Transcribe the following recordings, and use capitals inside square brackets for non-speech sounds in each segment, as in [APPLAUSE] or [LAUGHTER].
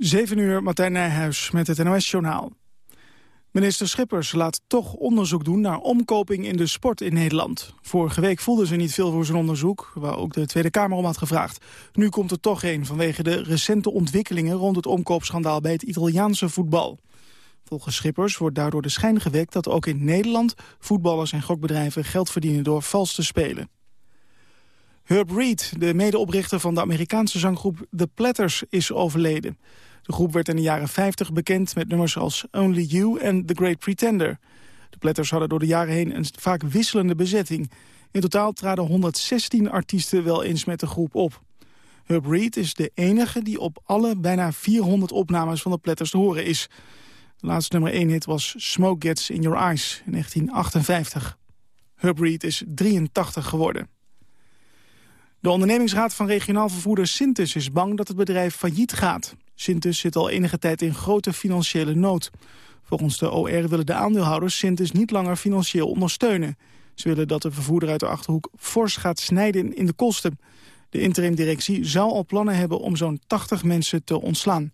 7 uur, Martijn Nijhuis met het NOS-journaal. Minister Schippers laat toch onderzoek doen naar omkoping in de sport in Nederland. Vorige week voelden ze niet veel voor zijn onderzoek, waar ook de Tweede Kamer om had gevraagd. Nu komt er toch een vanwege de recente ontwikkelingen rond het omkoopschandaal bij het Italiaanse voetbal. Volgens Schippers wordt daardoor de schijn gewekt dat ook in Nederland voetballers en gokbedrijven geld verdienen door vals te spelen. Herb Reed, de medeoprichter van de Amerikaanse zanggroep The Platters, is overleden. De groep werd in de jaren 50 bekend met nummers als Only You en The Great Pretender. De Platters hadden door de jaren heen een vaak wisselende bezetting. In totaal traden 116 artiesten wel eens met de groep op. Herb Reed is de enige die op alle bijna 400 opnames van de Platters te horen is. De laatste nummer 1 hit was Smoke Gets In Your Eyes in 1958. Herb Reed is 83 geworden. De ondernemingsraad van regionaal vervoerder Sintus is bang dat het bedrijf failliet gaat. Sintus zit al enige tijd in grote financiële nood. Volgens de OR willen de aandeelhouders Sintus niet langer financieel ondersteunen. Ze willen dat de vervoerder uit de Achterhoek fors gaat snijden in de kosten. De interimdirectie zou al plannen hebben om zo'n 80 mensen te ontslaan.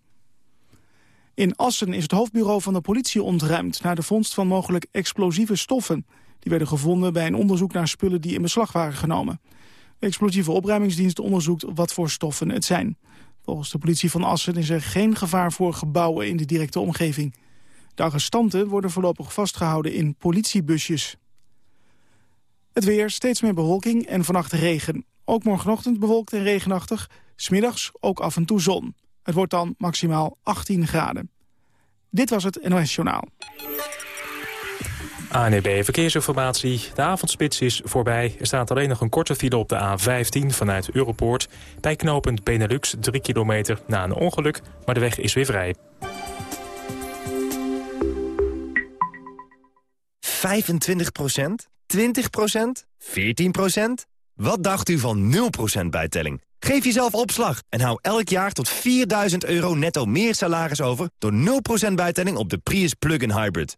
In Assen is het hoofdbureau van de politie ontruimd... na de vondst van mogelijk explosieve stoffen. Die werden gevonden bij een onderzoek naar spullen die in beslag waren genomen. De explosieve opruimingsdienst onderzoekt wat voor stoffen het zijn. Volgens de politie van Assen is er geen gevaar voor gebouwen in de directe omgeving. De arrestanten worden voorlopig vastgehouden in politiebusjes. Het weer, steeds meer bewolking en vannacht regen. Ook morgenochtend bewolkt en regenachtig. Smiddags ook af en toe zon. Het wordt dan maximaal 18 graden. Dit was het NOS Journaal. ANEB Verkeersinformatie. De avondspits is voorbij. Er staat alleen nog een korte file op de A15 vanuit Europoort. Bij knooppunt Benelux 3 kilometer na een ongeluk, maar de weg is weer vrij. 25% 20% 14% Wat dacht u van 0% bijtelling? Geef jezelf opslag en hou elk jaar tot 4000 euro netto meer salaris over... door 0% bijtelling op de Prius Plug-in Hybrid.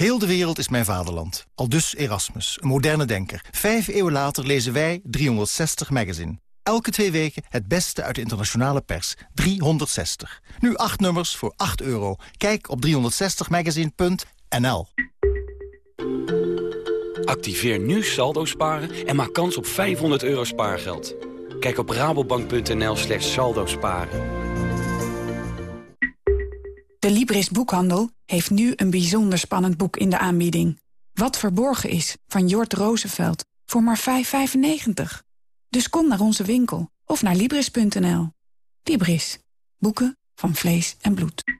Heel de wereld is mijn vaderland. Al dus Erasmus, een moderne denker. Vijf eeuwen later lezen wij 360 Magazine. Elke twee weken het beste uit de internationale pers. 360. Nu acht nummers voor 8 euro. Kijk op 360magazine.nl Activeer nu saldo sparen en maak kans op 500 euro spaargeld. Kijk op rabobank.nl slash saldo sparen. De Libris Boekhandel heeft nu een bijzonder spannend boek in de aanbieding. Wat verborgen is, van Jort Roosevelt, voor maar 5,95. Dus kom naar onze winkel of naar Libris.nl. Libris. Boeken van vlees en bloed.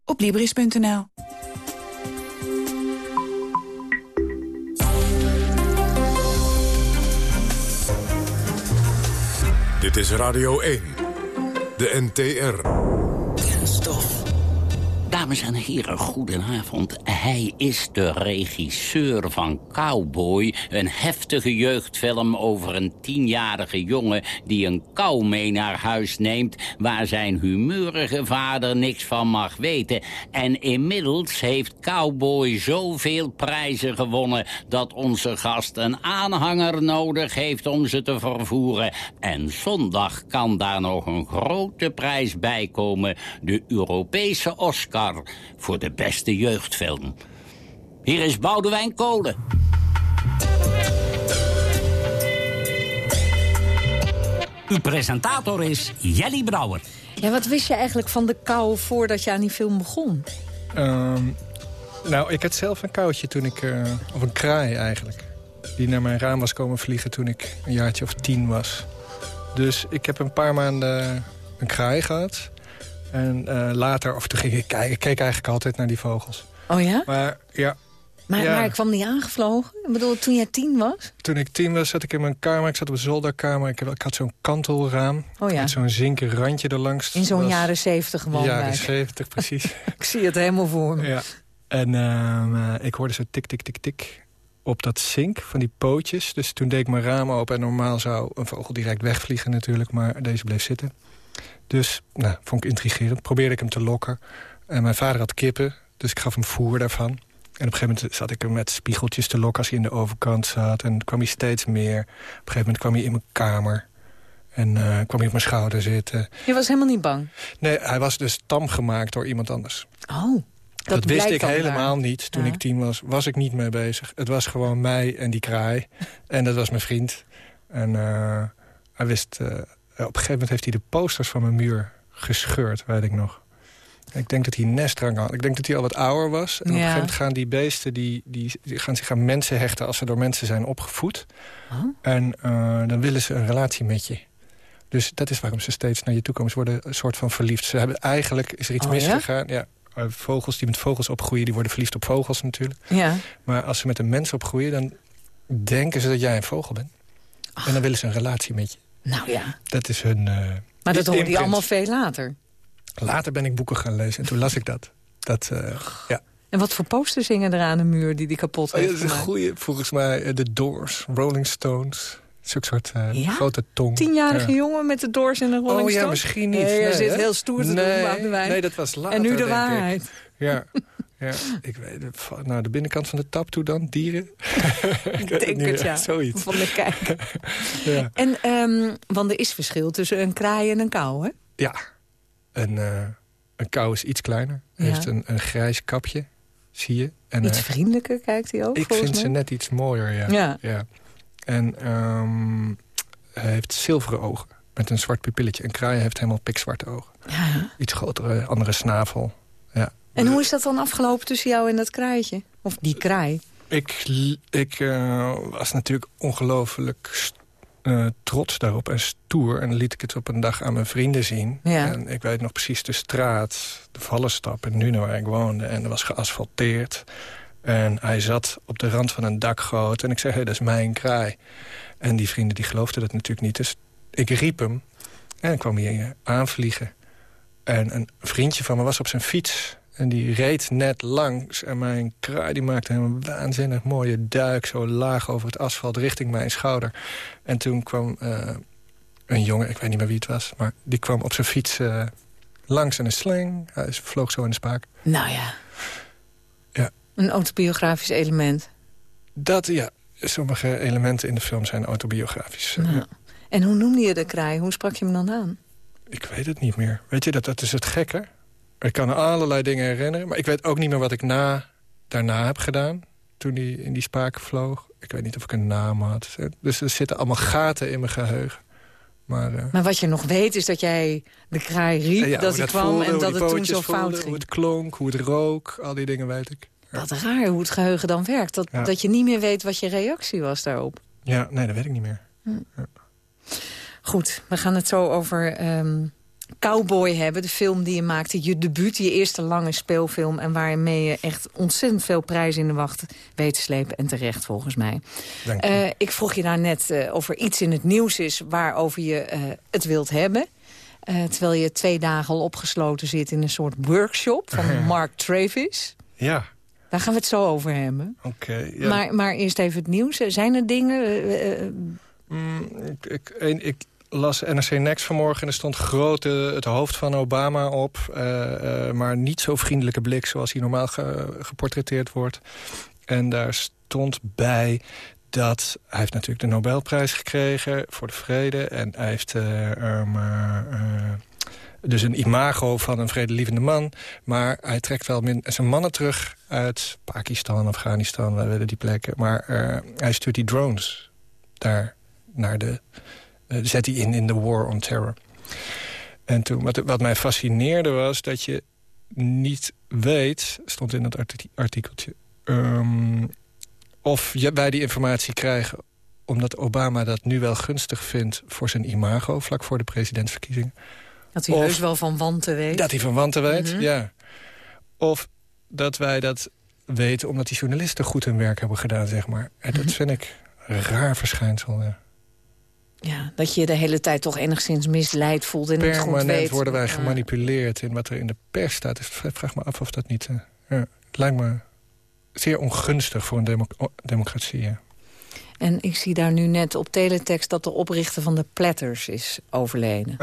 op Libris.nl. Dit is Radio 1, de NTR. Dames en heren, goedenavond. Hij is de regisseur van Cowboy. Een heftige jeugdfilm over een tienjarige jongen... die een kou mee naar huis neemt... waar zijn humeurige vader niks van mag weten. En inmiddels heeft Cowboy zoveel prijzen gewonnen... dat onze gast een aanhanger nodig heeft om ze te vervoeren. En zondag kan daar nog een grote prijs bij komen. De Europese Oscar voor de beste jeugdfilm. Hier is Boudewijn Kolen. Uw presentator is Jelly Brouwer. Ja, wat wist je eigenlijk van de kou voordat je aan die film begon? Ehm, nou, ik had zelf een koudje toen ik... Uh, of een kraai eigenlijk. Die naar mijn raam was komen vliegen toen ik een jaartje of tien was. Dus ik heb een paar maanden een kraai gehad. En uh, later, of toen ging ik kijken. Ik keek eigenlijk altijd naar die vogels. Oh ja? Maar ja, maar, ja. maar ik kwam niet aangevlogen? Ik bedoel, toen jij tien was? Toen ik tien was, zat ik in mijn kamer. Ik zat op een zolderkamer. Ik, had zo'n kantelraam. Oh ja. Met zo'n zinken randje erlangs. In zo'n jaren zeventig woonwijk. Jaren zeventig, precies. [LAUGHS] ik zie het helemaal voor me. Ja. En uh, ik hoorde zo tik, tik, tik, tik op dat zink van die pootjes. Dus toen deed ik mijn raam open. En normaal zou een vogel direct wegvliegen natuurlijk. Maar deze bleef zitten. Dus, nou, vond ik intrigerend. Probeerde ik hem te lokken. En mijn vader had kippen. Dus ik gaf hem voer daarvan. En op een gegeven moment zat ik er met spiegeltjes te lokken als hij in de overkant zat. En kwam hij steeds meer. Op een gegeven moment kwam hij in mijn kamer. En uh, kwam hij op mijn schouder zitten. Je was helemaal niet bang? Nee, hij was dus tam gemaakt door iemand anders. Oh, dat, wist ik helemaal niet toen ik tien was. Was ik niet mee bezig. Het was gewoon mij en die kraai. [LAUGHS] en dat was mijn vriend. En uh, hij wist... Uh, op een gegeven moment heeft hij de posters van mijn muur gescheurd, weet ik nog. Ik denk dat hij nestdrang had. Ik denk dat hij al wat ouder was. En op een gegeven moment gaan die beesten die, die, die, gaan zich aan mensen hechten... als ze door mensen zijn opgevoed. Oh. En uh, dan willen ze een relatie met je. Dus dat is waarom ze steeds naar je toe komen. Ze worden een soort van verliefd. Ze hebben eigenlijk, is er iets oh, misgegaan. Ja? ja, vogels die met vogels opgroeien... die worden verliefd op vogels natuurlijk. Ja. Maar als ze met een mens opgroeien... dan denken ze dat jij een vogel bent. Ach. En dan willen ze een relatie met je. Nou ja. Dat is hun... Uh, maar dat hoort hij allemaal veel later. Later ben ik boeken gaan lezen en toen las ik dat. dat uh, ja. En wat voor posters hingen er aan de muur die die kapot heeft oh, ja, Dat is een goeie, volgens mij de Doors, Rolling Stones. Zo'n soort uh, ja? grote tong. Tienjarige ja. jongen met de Doors en de Rolling Stones? Oh ja, misschien niet. Nee, nee, zit heel stoer te nee, doen, Boudewijn. Nee, dat was later, En nu de waarheid. Ik. Ja, [LAUGHS] ja, [LAUGHS] ik weet het. Nou, de binnenkant van de tap toe dan, dieren. [LAUGHS] ik denk [LAUGHS] het, het ja. Zoiets. Van de kijk. ja. En, um, want er is verschil tussen een kraai en een kou, hè? Ja. Een, uh, een kou is iets kleiner. Ja. heeft een, een grijs kapje, zie je. En, Iets uh, vriendelijker kijkt hij ook, Ik vind ze net iets mooier, ja. Ja. ja. En um, hij heeft zilveren ogen met een zwart pupilletje. Een kraai heeft helemaal pikzwarte ogen. Ja. Iets grotere, andere snavel. Ja. En hoe is dat dan afgelopen tussen jou en dat kraaitje? Of die kraai? Ik, ik uh, was natuurlijk ongelooflijk uh, trots daarop en stoer. En dan liet ik het op een dag aan mijn vrienden zien. Ja. En ik weet nog precies de straat, de Vallenstap en nu waar ik woonde. En er was geasfalteerd. En hij zat op de rand van een dakgoot. En ik zei, hey, dat is mijn kraai. En die vrienden die geloofden dat natuurlijk niet. Dus ik riep hem. En kwam hij aanvliegen. En een vriendje van me was op zijn fiets. En die reed net langs. En mijn kraai die maakte een waanzinnig mooie duik... zo laag over het asfalt richting mijn schouder. En toen kwam uh, een jongen, ik weet niet meer wie het was... maar die kwam op zijn fiets uh, langs en een sling. Hij vloog zo in de spaak. Nou ja. Ja. Een autobiografisch element. Dat, ja. Sommige elementen in de film zijn autobiografisch. Nou. Ja. En hoe noemde je de kraai? Hoe sprak je hem dan aan? Ik weet het niet meer. Weet je, dat, dat is het gekke. Ik kan allerlei dingen herinneren. Maar ik weet ook niet meer wat ik na, daarna heb gedaan. Toen hij in die spaak vloog. Ik weet niet of ik een naam had. Dus er zitten allemaal gaten in mijn geheugen. Maar, uh, maar wat je nog weet is dat jij de kraai riep, ja, dat hij kwam voelde, en dat het toen zo voelde, fout ging. Hoe het klonk, hoe het rook, al die dingen weet ik. Ja. Wat raar hoe het geheugen dan werkt. Dat, ja. dat je niet meer weet wat je reactie was daarop. Ja, nee, dat weet ik niet meer. Hm. Goed, we gaan het zo over um, Cowboy hebben. De film die je maakte, je debuut, je eerste lange speelfilm... en waarmee je echt ontzettend veel prijzen in de wacht weet te slepen. En terecht, volgens mij. Dank je. Uh, ik vroeg je daar net uh, of er iets in het nieuws is... waarover je uh, het wilt hebben. Terwijl je twee dagen al opgesloten zit in een soort workshop van [LAUGHS] Mark Travis. Ja. Daar gaan we het zo over hebben. Oké. Okay, ja. maar, maar eerst even het nieuws. Zijn er dingen... Mm, ik, ik, een, ik las NRC Next vanmorgen en er stond groot uh, het hoofd van Obama op. Uh, uh, maar niet zo vriendelijke blik zoals hij normaal ge, geportretteerd wordt. En daar stond bij dat hij heeft natuurlijk de Nobelprijs gekregen voor de vrede. En hij heeft um, dus een imago van een vredelievende man. Maar hij trekt wel zijn mannen terug uit Pakistan, Afghanistan, wij willen die plekken. Maar hij stuurt die drones daar naar de zet hij in in de War on Terror. En toen, wat, wat mij fascineerde was dat je niet weet, stond in het artikeltje... Um, of wij die informatie krijgen omdat Obama dat nu wel gunstig vindt voor zijn imago... vlak voor de presidentsverkiezingen. Dat hij heus wel van wanten weet. Dat hij van wanten weet, mhm. ja. Of dat wij dat weten omdat die journalisten goed hun werk hebben gedaan, zeg maar. En dat mhm. vind ik een raar verschijnsel, ja. Ja, dat je de hele tijd toch enigszins misleid voelt en niet goed weet. worden wij gemanipuleerd in wat er in de pers staat. Dus vraag me af of dat niet... Uh, ja, het lijkt me zeer ongunstig voor een democratie, ja. En ik zie daar nu net op teletext dat de oprichter van de Platters is overleden.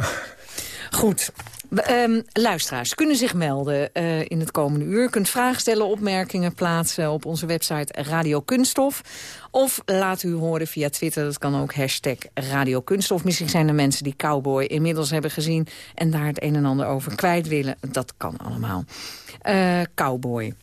[LAUGHS] Goed. Um, luisteraars kunnen zich melden uh, in het komende uur. Je kunt vragen stellen, opmerkingen plaatsen op onze website Radio Kunststof. Of laat u horen via Twitter, dat kan ook hashtag Radio Kunststof. Misschien zijn er mensen die Cowboy inmiddels hebben gezien... en daar het een en ander over kwijt willen. Dat kan allemaal. Uh, Cowboy.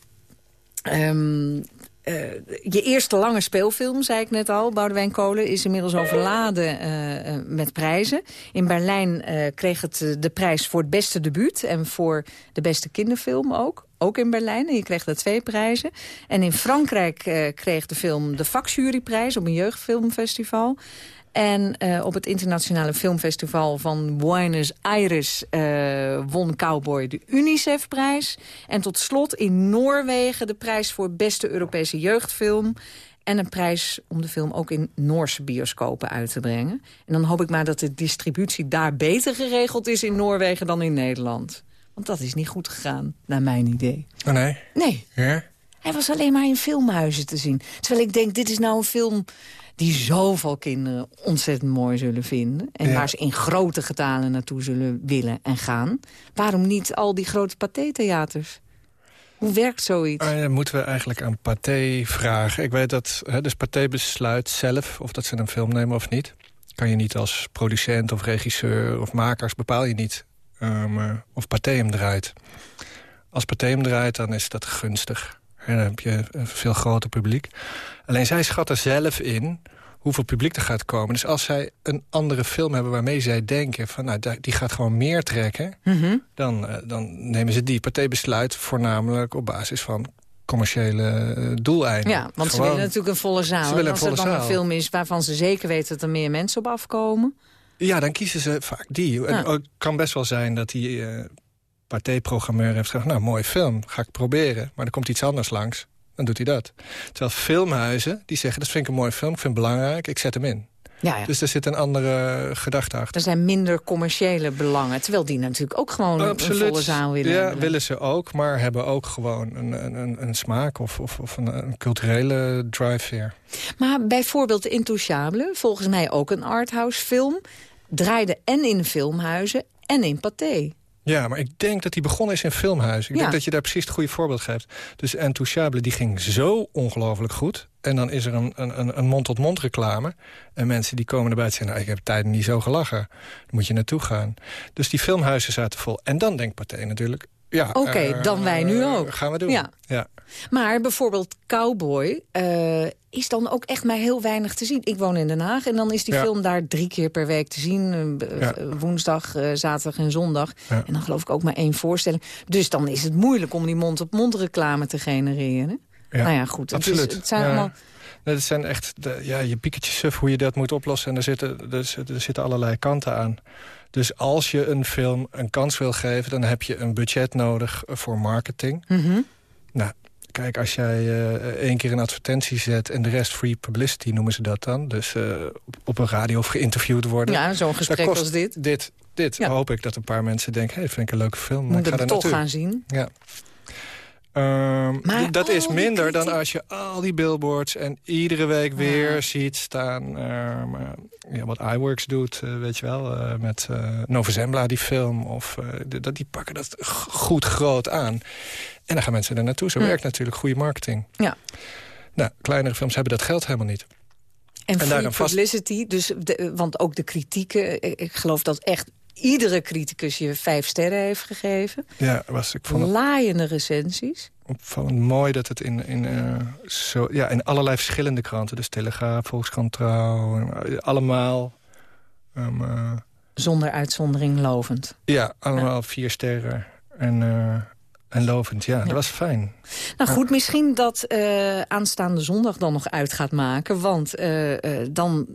Um, uh, je eerste lange speelfilm, zei ik net al, Boudewijn Kolen... is inmiddels overladen uh, met prijzen. In Berlijn kreeg het de prijs voor het beste debuut... en voor de beste kinderfilm ook. Ook in Berlijn. En je kreeg daar twee prijzen. En in Frankrijk kreeg de film de vakjuryprijs... op een jeugdfilmfestival. En uh, op het internationale filmfestival van Buenos Aires uh, won Cowboy de UNICEF-prijs. En tot slot in Noorwegen de prijs voor beste Europese jeugdfilm. En een prijs om de film ook in Noorse bioscopen uit te brengen. En dan hoop ik maar dat de distributie daar beter geregeld is in Noorwegen dan in Nederland. Want dat is niet goed gegaan, naar mijn idee. Oh nee? Nee. Ja? Hij was alleen maar in filmhuizen te zien. Terwijl ik denk, dit is nou een film die zoveel kinderen ontzettend mooi zullen vinden. En waar ze in grote getalen naartoe zullen willen en gaan. Waarom niet al die grote pathé-theaters? Hoe werkt zoiets? Uh, moeten we eigenlijk aan Pathé vragen. Ik weet dat, hè, dus Pathé besluit zelf of dat ze een film nemen of niet. Kan je niet als producent of regisseur of makers bepaal je niet um, of Pathé hem draait. Als Pathé hem draait, dan is dat gunstig. En dan heb je een veel groter publiek. Alleen zij schatten zelf in hoeveel publiek er gaat komen. Dus als zij een andere film hebben waarmee zij denken... van nou, die gaat gewoon meer trekken... Mhm. dan, uh, dan nemen ze die partijbesluit voornamelijk op basis van commerciële uh, doeleinden. Ja, want ze willen natuurlijk een volle zaal. Ze willen als er dan een film is waarvan ze zeker weten dat er meer mensen op afkomen... Ja, dan kiezen ze vaak die. En het kan best wel zijn dat die uh, partijprogrammeur heeft gezegd... nou, mooie film, ga ik proberen. Maar er komt iets anders langs dan doet hij dat. Terwijl filmhuizen, die zeggen, dat vind ik een mooie film, ik vind het belangrijk, ik zet hem in. Ja, ja. Dus er zit een andere gedachte achter. Er zijn minder commerciële belangen. Terwijl die natuurlijk ook gewoon Absoluut. een volle zaal willen Ja, willen ze ook. Maar hebben ook gewoon een, een, een smaak of, of, of een, een, culturele drive weer. Maar bijvoorbeeld Intouchable, volgens mij ook een arthouse film... draaide en in filmhuizen en in Pathé. Ja, maar ik denk dat hij begonnen is in filmhuis. Ik denk dat je daar precies het goede voorbeeld geeft. Dus Intouchable, die ging zo ongelooflijk goed. En dan is er een, een, een mond-tot-mond reclame. En mensen die komen erbij en zeggen... Nou, ik heb tijden niet zo gelachen. Dan moet je naartoe gaan. Dus die filmhuizen zaten vol. En dan denkt partij natuurlijk... Ja, Oké, eh, dan wij nu ook. Gaan we doen. Ja. ja. Maar bijvoorbeeld Cowboy uh, is dan ook echt maar heel weinig te zien. Ik woon in Den Haag en dan is die film daar drie keer per week te zien. Uh, woensdag, zaterdag en zondag. En dan geloof ik ook maar één voorstelling. Dus dan is het moeilijk om die mond-op-mond reclame te genereren. Nou ja, goed. Absoluut. Het, het zijn allemaal... Het zijn echt, de, ja, je pieketje suf hoe je dat moet oplossen. En er zitten, er, er zitten allerlei kanten aan. Dus als je een film een kans wil geven... dan heb je een budget nodig voor marketing. Mhm. Nou, kijk, als jij uh, één keer een advertentie zet... en de rest free publicity noemen ze dat dan. Dus uh, op een radio of geïnterviewd worden. Ja, zo'n gesprek als dit. Dit, dit hoop ik dat een paar mensen denken... hey, vind ik een leuke film. Moet ik ga er toch gaan zien. Ja. Um, maar dat is minder dan als je al die billboards en iedere week weer ziet staan. Um, ja, wat iWorks doet, uh, weet je wel, uh, met uh, Nova Zembla, die film. Of, dat die pakken dat goed groot aan. En dan gaan mensen er naartoe. Zo hm. werkt natuurlijk goede marketing. Ja. Nou, kleinere films hebben dat geld helemaal niet. En, en free publicity, dus de, want ook de kritieken... ik geloof dat echt iedere criticus je vijf sterren heeft gegeven. Ja, was ik vond Laaiende recensies. Opvallend mooi dat het in, in, uh, zo, ja, in allerlei verschillende kranten... dus Telegraaf, Volkskrant Trouw, eh, allemaal... Um, uh, Zonder uitzondering lovend. Ja, allemaal vier sterren. En En lovend, ja. Dat was fijn. Nou goed, misschien dat aanstaande zondag dan nog uit gaat maken. Want dan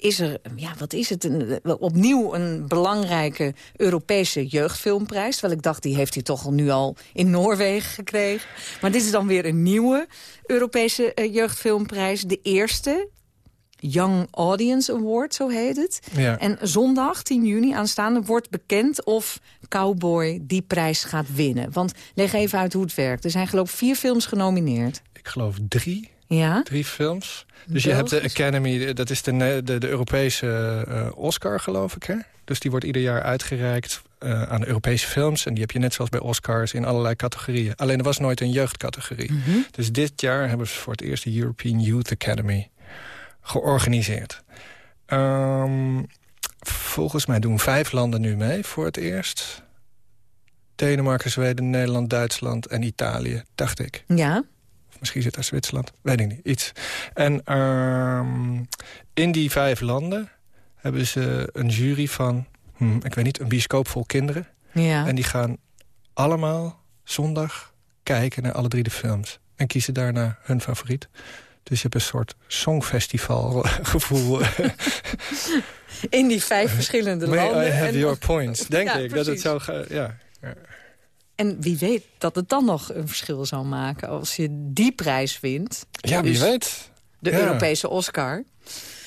is er, ja, wat is het, een, opnieuw een belangrijke Europese jeugdfilmprijs. Terwijl ik dacht, die heeft hij toch al nu al in Noorwegen gekregen. Maar dit is dan weer een nieuwe Europese uh, jeugdfilmprijs. De eerste, Young Audience Award, zo heet het. Ja. En zondag, 10 juni aanstaande, wordt bekend of Cowboy die prijs gaat winnen. Want leg even uit hoe het werkt. Er zijn geloof ik vier films genomineerd. Ik geloof drie. Ja? Drie films. Dus je hebt de Academy, dat is de, de, de Europese uh, Oscar, geloof ik. Hè? Dus die wordt ieder jaar uitgereikt uh, aan Europese films. En die heb je net zoals bij Oscars in allerlei categorieën. Alleen er was nooit een jeugdcategorie. Mm -hmm. Dus dit jaar hebben ze voor het eerst de European Youth Academy georganiseerd. Um, volgens mij doen vijf landen nu mee voor het eerst. Denemarken, Zweden, Nederland, Duitsland en Italië, dacht ik. Ja. Misschien zit daar Zwitserland, weet ik niet, iets. En um, in die vijf landen hebben ze een jury van, hm, ik weet niet, een bioscoop vol kinderen. Ja. En die gaan allemaal zondag kijken naar alle drie de films. En kiezen daarna hun favoriet. Dus je hebt een soort songfestival [LAUGHS] gevoel. In die vijf verschillende May landen. I have your points, denk ja, ik. Dat het gaan, ja. En wie weet dat het dan nog een verschil zou maken als je die prijs wint. Ja, wie dus weet. De ja. Europese Oscar.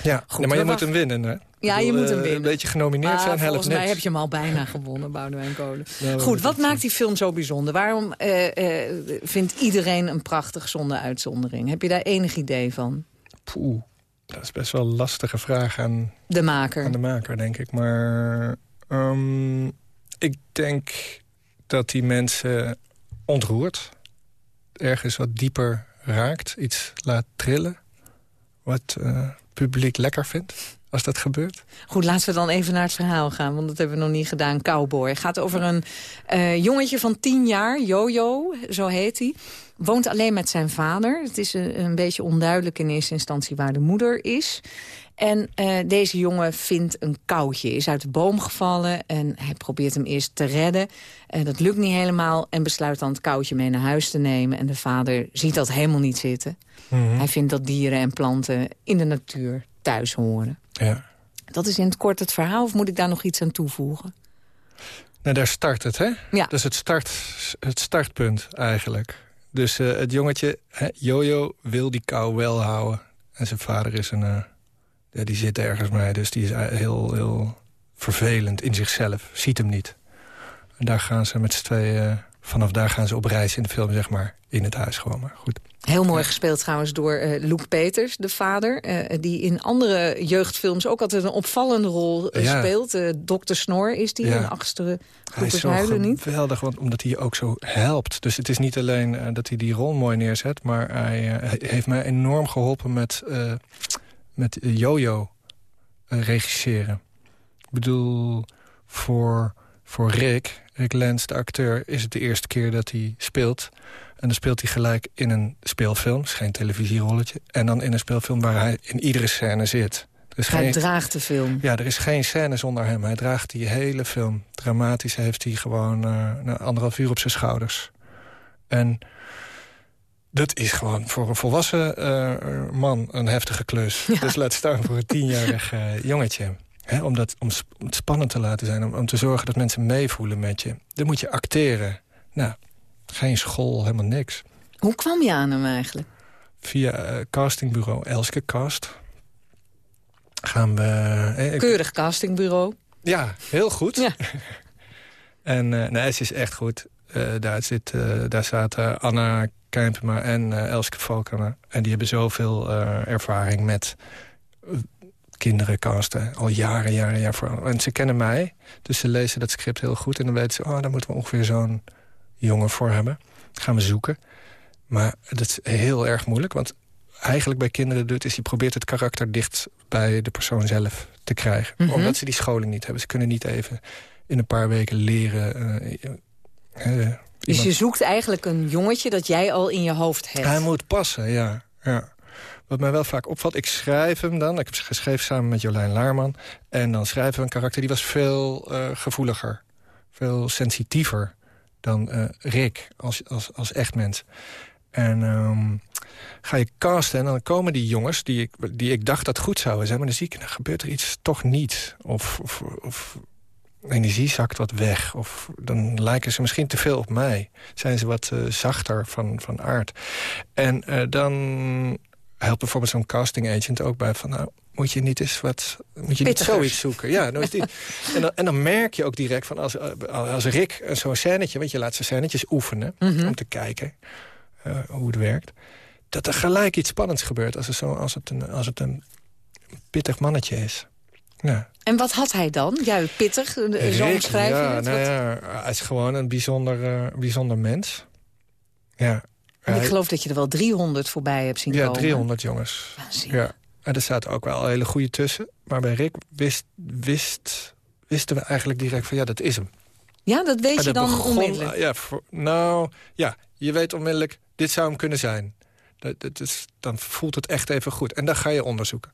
Ja, Goed, nee, maar je moet hem winnen, hè? Ja, je moet hem uh, winnen. Een beetje genomineerd maar zijn helpt volgens mij niks. heb je hem al bijna gewonnen, Boudewijn Kolen. Goed, wat maakt die film zo bijzonder? Waarom uh, uh, vindt iedereen een prachtig zonder uitzondering? Heb je daar enig idee van? Poeh, dat is best wel een lastige vraag aan de maker, aan de maker denk ik. Maar um, ik denk dat die mensen ontroert. Ergens wat dieper raakt. Iets laat trillen. Wat het publiek lekker vindt. Als dat gebeurt. Goed, laten we dan even naar het verhaal gaan. Want dat hebben we nog niet gedaan. Cowboy. Gaat over een uh, jongetje van tien jaar. Jojo, zo heet hij. Woont alleen met zijn vader. Het is een, een beetje onduidelijk in eerste instantie waar de moeder is. En uh, deze jongen vindt een koutje, is uit de boom gevallen... en hij probeert hem eerst te redden. Uh, dat lukt niet helemaal en besluit dan het koutje mee naar huis te nemen. En de vader ziet dat helemaal niet zitten. Mm -hmm. Hij vindt dat dieren en planten in de natuur thuis horen. Ja. Dat is in het kort het verhaal, of moet ik daar nog iets aan toevoegen? Nou, daar start het, hè? Ja. Dat is het, start, het startpunt eigenlijk. Dus uh, het jongetje, Jojo, wil die kou wel houden. En zijn vader is een... Ja, die zit ergens mee, dus die is heel, heel vervelend in zichzelf. Ziet hem niet. En daar gaan ze met z'n tweeën... Uh, vanaf daar gaan ze op reis in de film, zeg maar. In het huis gewoon, maar goed. Heel mooi gespeeld trouwens door uh, Luke Peters, de vader. Uh, die in andere jeugdfilms ook altijd een opvallende rol uh, ja. speelt. Dr. Snor is die, ja. een achtste Hij is zo huilen niet. geweldig, want, omdat hij je ook zo helpt. Dus het is niet alleen dat hij die rol mooi neerzet... maar hij, hij heeft mij enorm geholpen met, met Jojo regisseren. Ik bedoel, voor, voor Rick, Rick Lens, de acteur... is het de eerste keer dat hij speelt... En dan speelt hij gelijk in een speelfilm, is geen televisierolletje... en dan in een speelfilm waar hij in iedere scène zit. Hij geen, draagt de film. Ja, er is geen scène zonder hem. Hij draagt die hele film. Dramatisch heeft hij gewoon uh, anderhalf uur op zijn schouders. En dat is gewoon voor een volwassen uh, man een heftige klus. Ja. Dus laat staan voor een tienjarig uh, jongetje. He, om, dat, om, om het spannend te laten zijn, om, om te zorgen dat mensen meevoelen met je. Dan moet je acteren. Nou, geen school, helemaal niks. Hoe kwam je aan hem eigenlijk? Via uh, castingbureau Elske Cast. Gaan we... Eh, Keurig castingbureau. Ja, heel goed. Ja. [LAUGHS] en nee, ze is echt goed. Daar, zit, daar zaten Anna Kijmpema en Elske Valkema. En die hebben zoveel ervaring met kinderen casten. Al jaren, jaren, jaren. En ze kennen mij. Dus ze lezen dat script heel goed. En dan weten ze, oh, daar moeten we ongeveer zo'n jongen voor hebben. Dat gaan we zoeken. Maar dat is heel erg moeilijk. Want eigenlijk bij kinderen doet is je probeert het karakter dicht bij de persoon zelf te krijgen. Mhm. Mm -hmm. Omdat ze die scholing niet hebben. Ze kunnen niet even in een paar weken leren. Uh, uh, dus je zoekt eigenlijk een jongetje dat jij al in je hoofd hebt. Hij moet passen, ja. ja. Wat mij wel vaak opvalt, ik schrijf hem dan. Ik heb geschreven samen met Jolijn Laarman. En dan schrijven we een karakter die was veel uh, gevoeliger. Veel sensitiever. dan uh, Rick als, als, als echt mens. En um, ga je casten en dan komen die jongens die ik, die ik dacht dat goed zouden zijn... maar dan zie ik, dan gebeurt er iets toch niet. Of, of, of energie zakt wat weg. Of dan lijken ze misschien te veel op mij. Zijn ze wat uh, zachter van, van aard. En uh, dan helpt bijvoorbeeld zo'n casting agent ook bij van... nou, moet je niet eens wat... Moet je niet zoiets zoeken? Ja, nou die, [LAUGHS] en, dan, en dan merk je ook direct van als, als Rick zo'n scènetje... want je laat zijn scènetjes oefenen mm -hmm. om te kijken uh, hoe het werkt... dat er gelijk iets spannends gebeurt als het, zo, als het, een, als het een pittig mannetje is. Ja. En wat had hij dan? Ja, pittig, zo omschrijf je ja, het? Nou ja, hij is gewoon een bijzonder, uh, bijzonder mens. Ja. En ik geloof dat je er wel 300 voorbij hebt zien ja, komen. Ja, 300 jongens. Ja. En er zaten ook wel hele goede tussen. Maar bij Rick wist, wist, wisten we eigenlijk direct van ja, dat is hem. Ja, dat weet je dan begon, onmiddellijk? Ja, voor, nou, ja, je weet onmiddellijk, dit zou hem kunnen zijn. Dat, dat is, dan voelt het echt even goed. En dan ga je onderzoeken.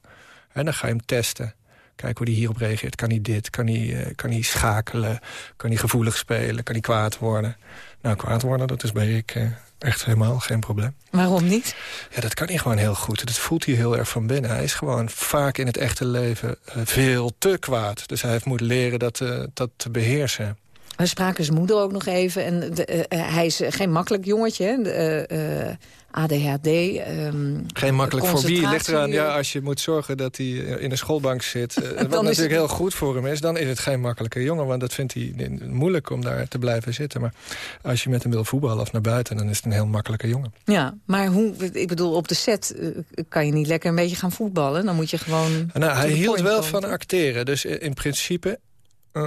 En dan ga je hem testen. Kijk hoe hij hierop reageert. Kan hij dit? Kan hij, uh, kan hij schakelen? Kan hij gevoelig spelen? Kan hij kwaad worden? Nou, kwaad worden, dat is bij Rick uh, echt helemaal geen probleem. Waarom niet? Ja, dat kan hij gewoon heel goed. Dat voelt hij heel erg van binnen. Hij is gewoon vaak in het echte leven uh, veel te kwaad. Dus hij heeft moeten leren dat, dat te beheersen. We spraken zijn moeder ook nog even. En de, hij is geen makkelijk jongetje. De, ADHD. Um, Geen makkelijk voor wie. Ligt eraan, ja, als je moet zorgen dat hij in een schoolbank zit... [LAUGHS] wat natuurlijk het... heel goed voor hem is... dan is het geen makkelijke jongen. Want dat vindt hij moeilijk om daar te blijven zitten. Maar als je met hem wil voetballen of naar buiten... dan is het een heel makkelijke jongen. Ja, maar hoe, ik bedoel, op de set kan je niet lekker een beetje gaan voetballen. Dan moet je gewoon... Nou, hij hield wel van acteren. Dus in principe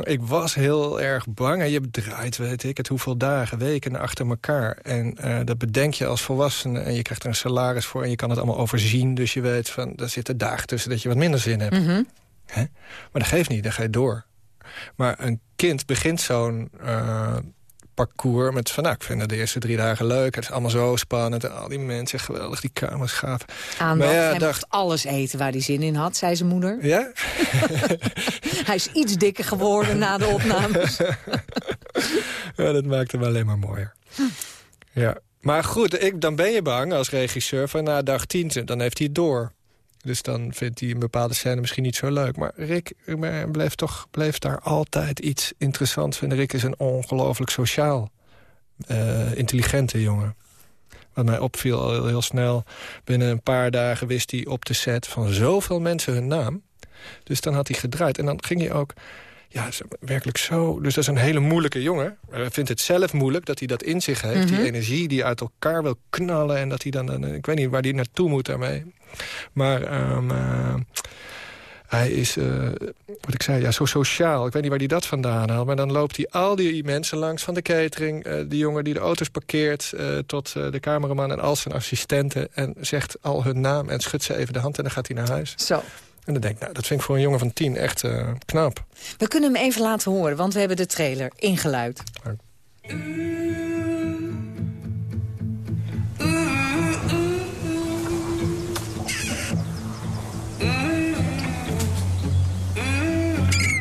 ik was heel erg bang. En je draait, weet ik het, hoeveel dagen, weken achter elkaar. En uh, dat bedenk je als volwassene. En je krijgt er een salaris voor en je kan het allemaal overzien. Dus je weet, van, daar zitten dagen tussen dat je wat minder zin hebt. Mm -hmm. Maar dat geeft niet, dan ga je door. Maar een kind begint zo'n uh, parcours met van... nou, ik vind de eerste drie dagen leuk. Het is allemaal zo spannend. En al die mensen, geweldig, die kamers gaaf. Aandacht, ja, hij dacht... mocht alles eten waar hij zin in had, zei zijn moeder. Ja? [LAUGHS] hij is iets dikker geworden na de opnames. [LAUGHS] ja, dat maakt hem alleen maar mooier. Ja. Maar goed, ik, dan ben je bang als regisseur van na dag tien, dan heeft hij het door. Dus dan vindt hij een bepaalde scène misschien niet zo leuk. Maar Rick bleef, toch, bleef daar altijd iets interessants vinden. Rick is een ongelooflijk sociaal, uh, intelligente jongen. Wat mij opviel al heel snel. Binnen een paar dagen wist hij op de set van zoveel mensen hun naam. Dus dan had hij gedraaid. En dan ging hij ook... Ja, werkelijk zo. Dus dat is een hele moeilijke jongen. Hij vindt het zelf moeilijk dat hij dat in zich heeft. Mm -hmm. Die energie die uit elkaar wil knallen. En dat hij dan... Ik weet niet waar hij naartoe moet daarmee. Maar um, uh, hij is, uh, wat ik zei, ja, zo sociaal. Ik weet niet waar hij dat vandaan haalt. Maar dan loopt hij al die mensen langs van de catering. Uh, die jongen die de auto's parkeert. tot de cameraman en al zijn assistenten. En zegt al hun naam en schudt ze even de hand. En dan gaat hij naar huis. Zo. En dan denk ik, nou, dat vind ik voor een jongen van tien echt uh, knap. We kunnen hem even laten horen, want we hebben de trailer ingeluid. Ja.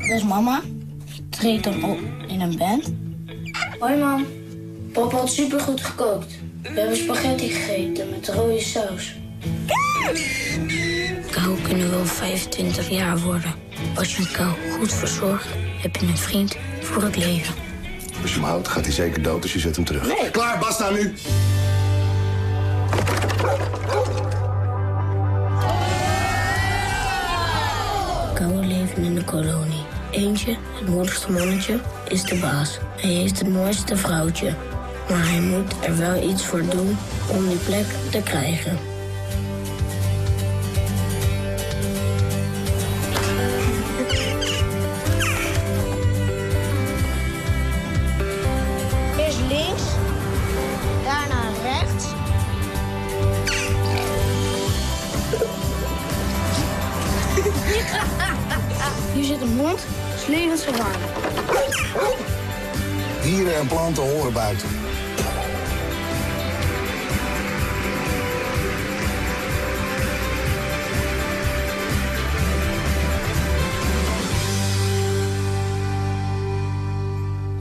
Dat is mama. Ze treedt dan op in een band. Hoi, mam. Papa had supergoed gekookt. We hebben spaghetti gegeten met rode saus. Kou kunnen wel 25 jaar worden. Als je een kou goed verzorgt, heb je een vriend voor het leven. Als je hem houdt, gaat hij zeker dood als je zet hem terug. Nee. Klaar, basta nu! Kouwen leven in de kolonie. Eentje, het moedigste mannetje, is de baas. Hij heeft het mooiste vrouwtje. Maar hij moet er wel iets voor doen om die plek te krijgen. Dieren en planten horen buiten.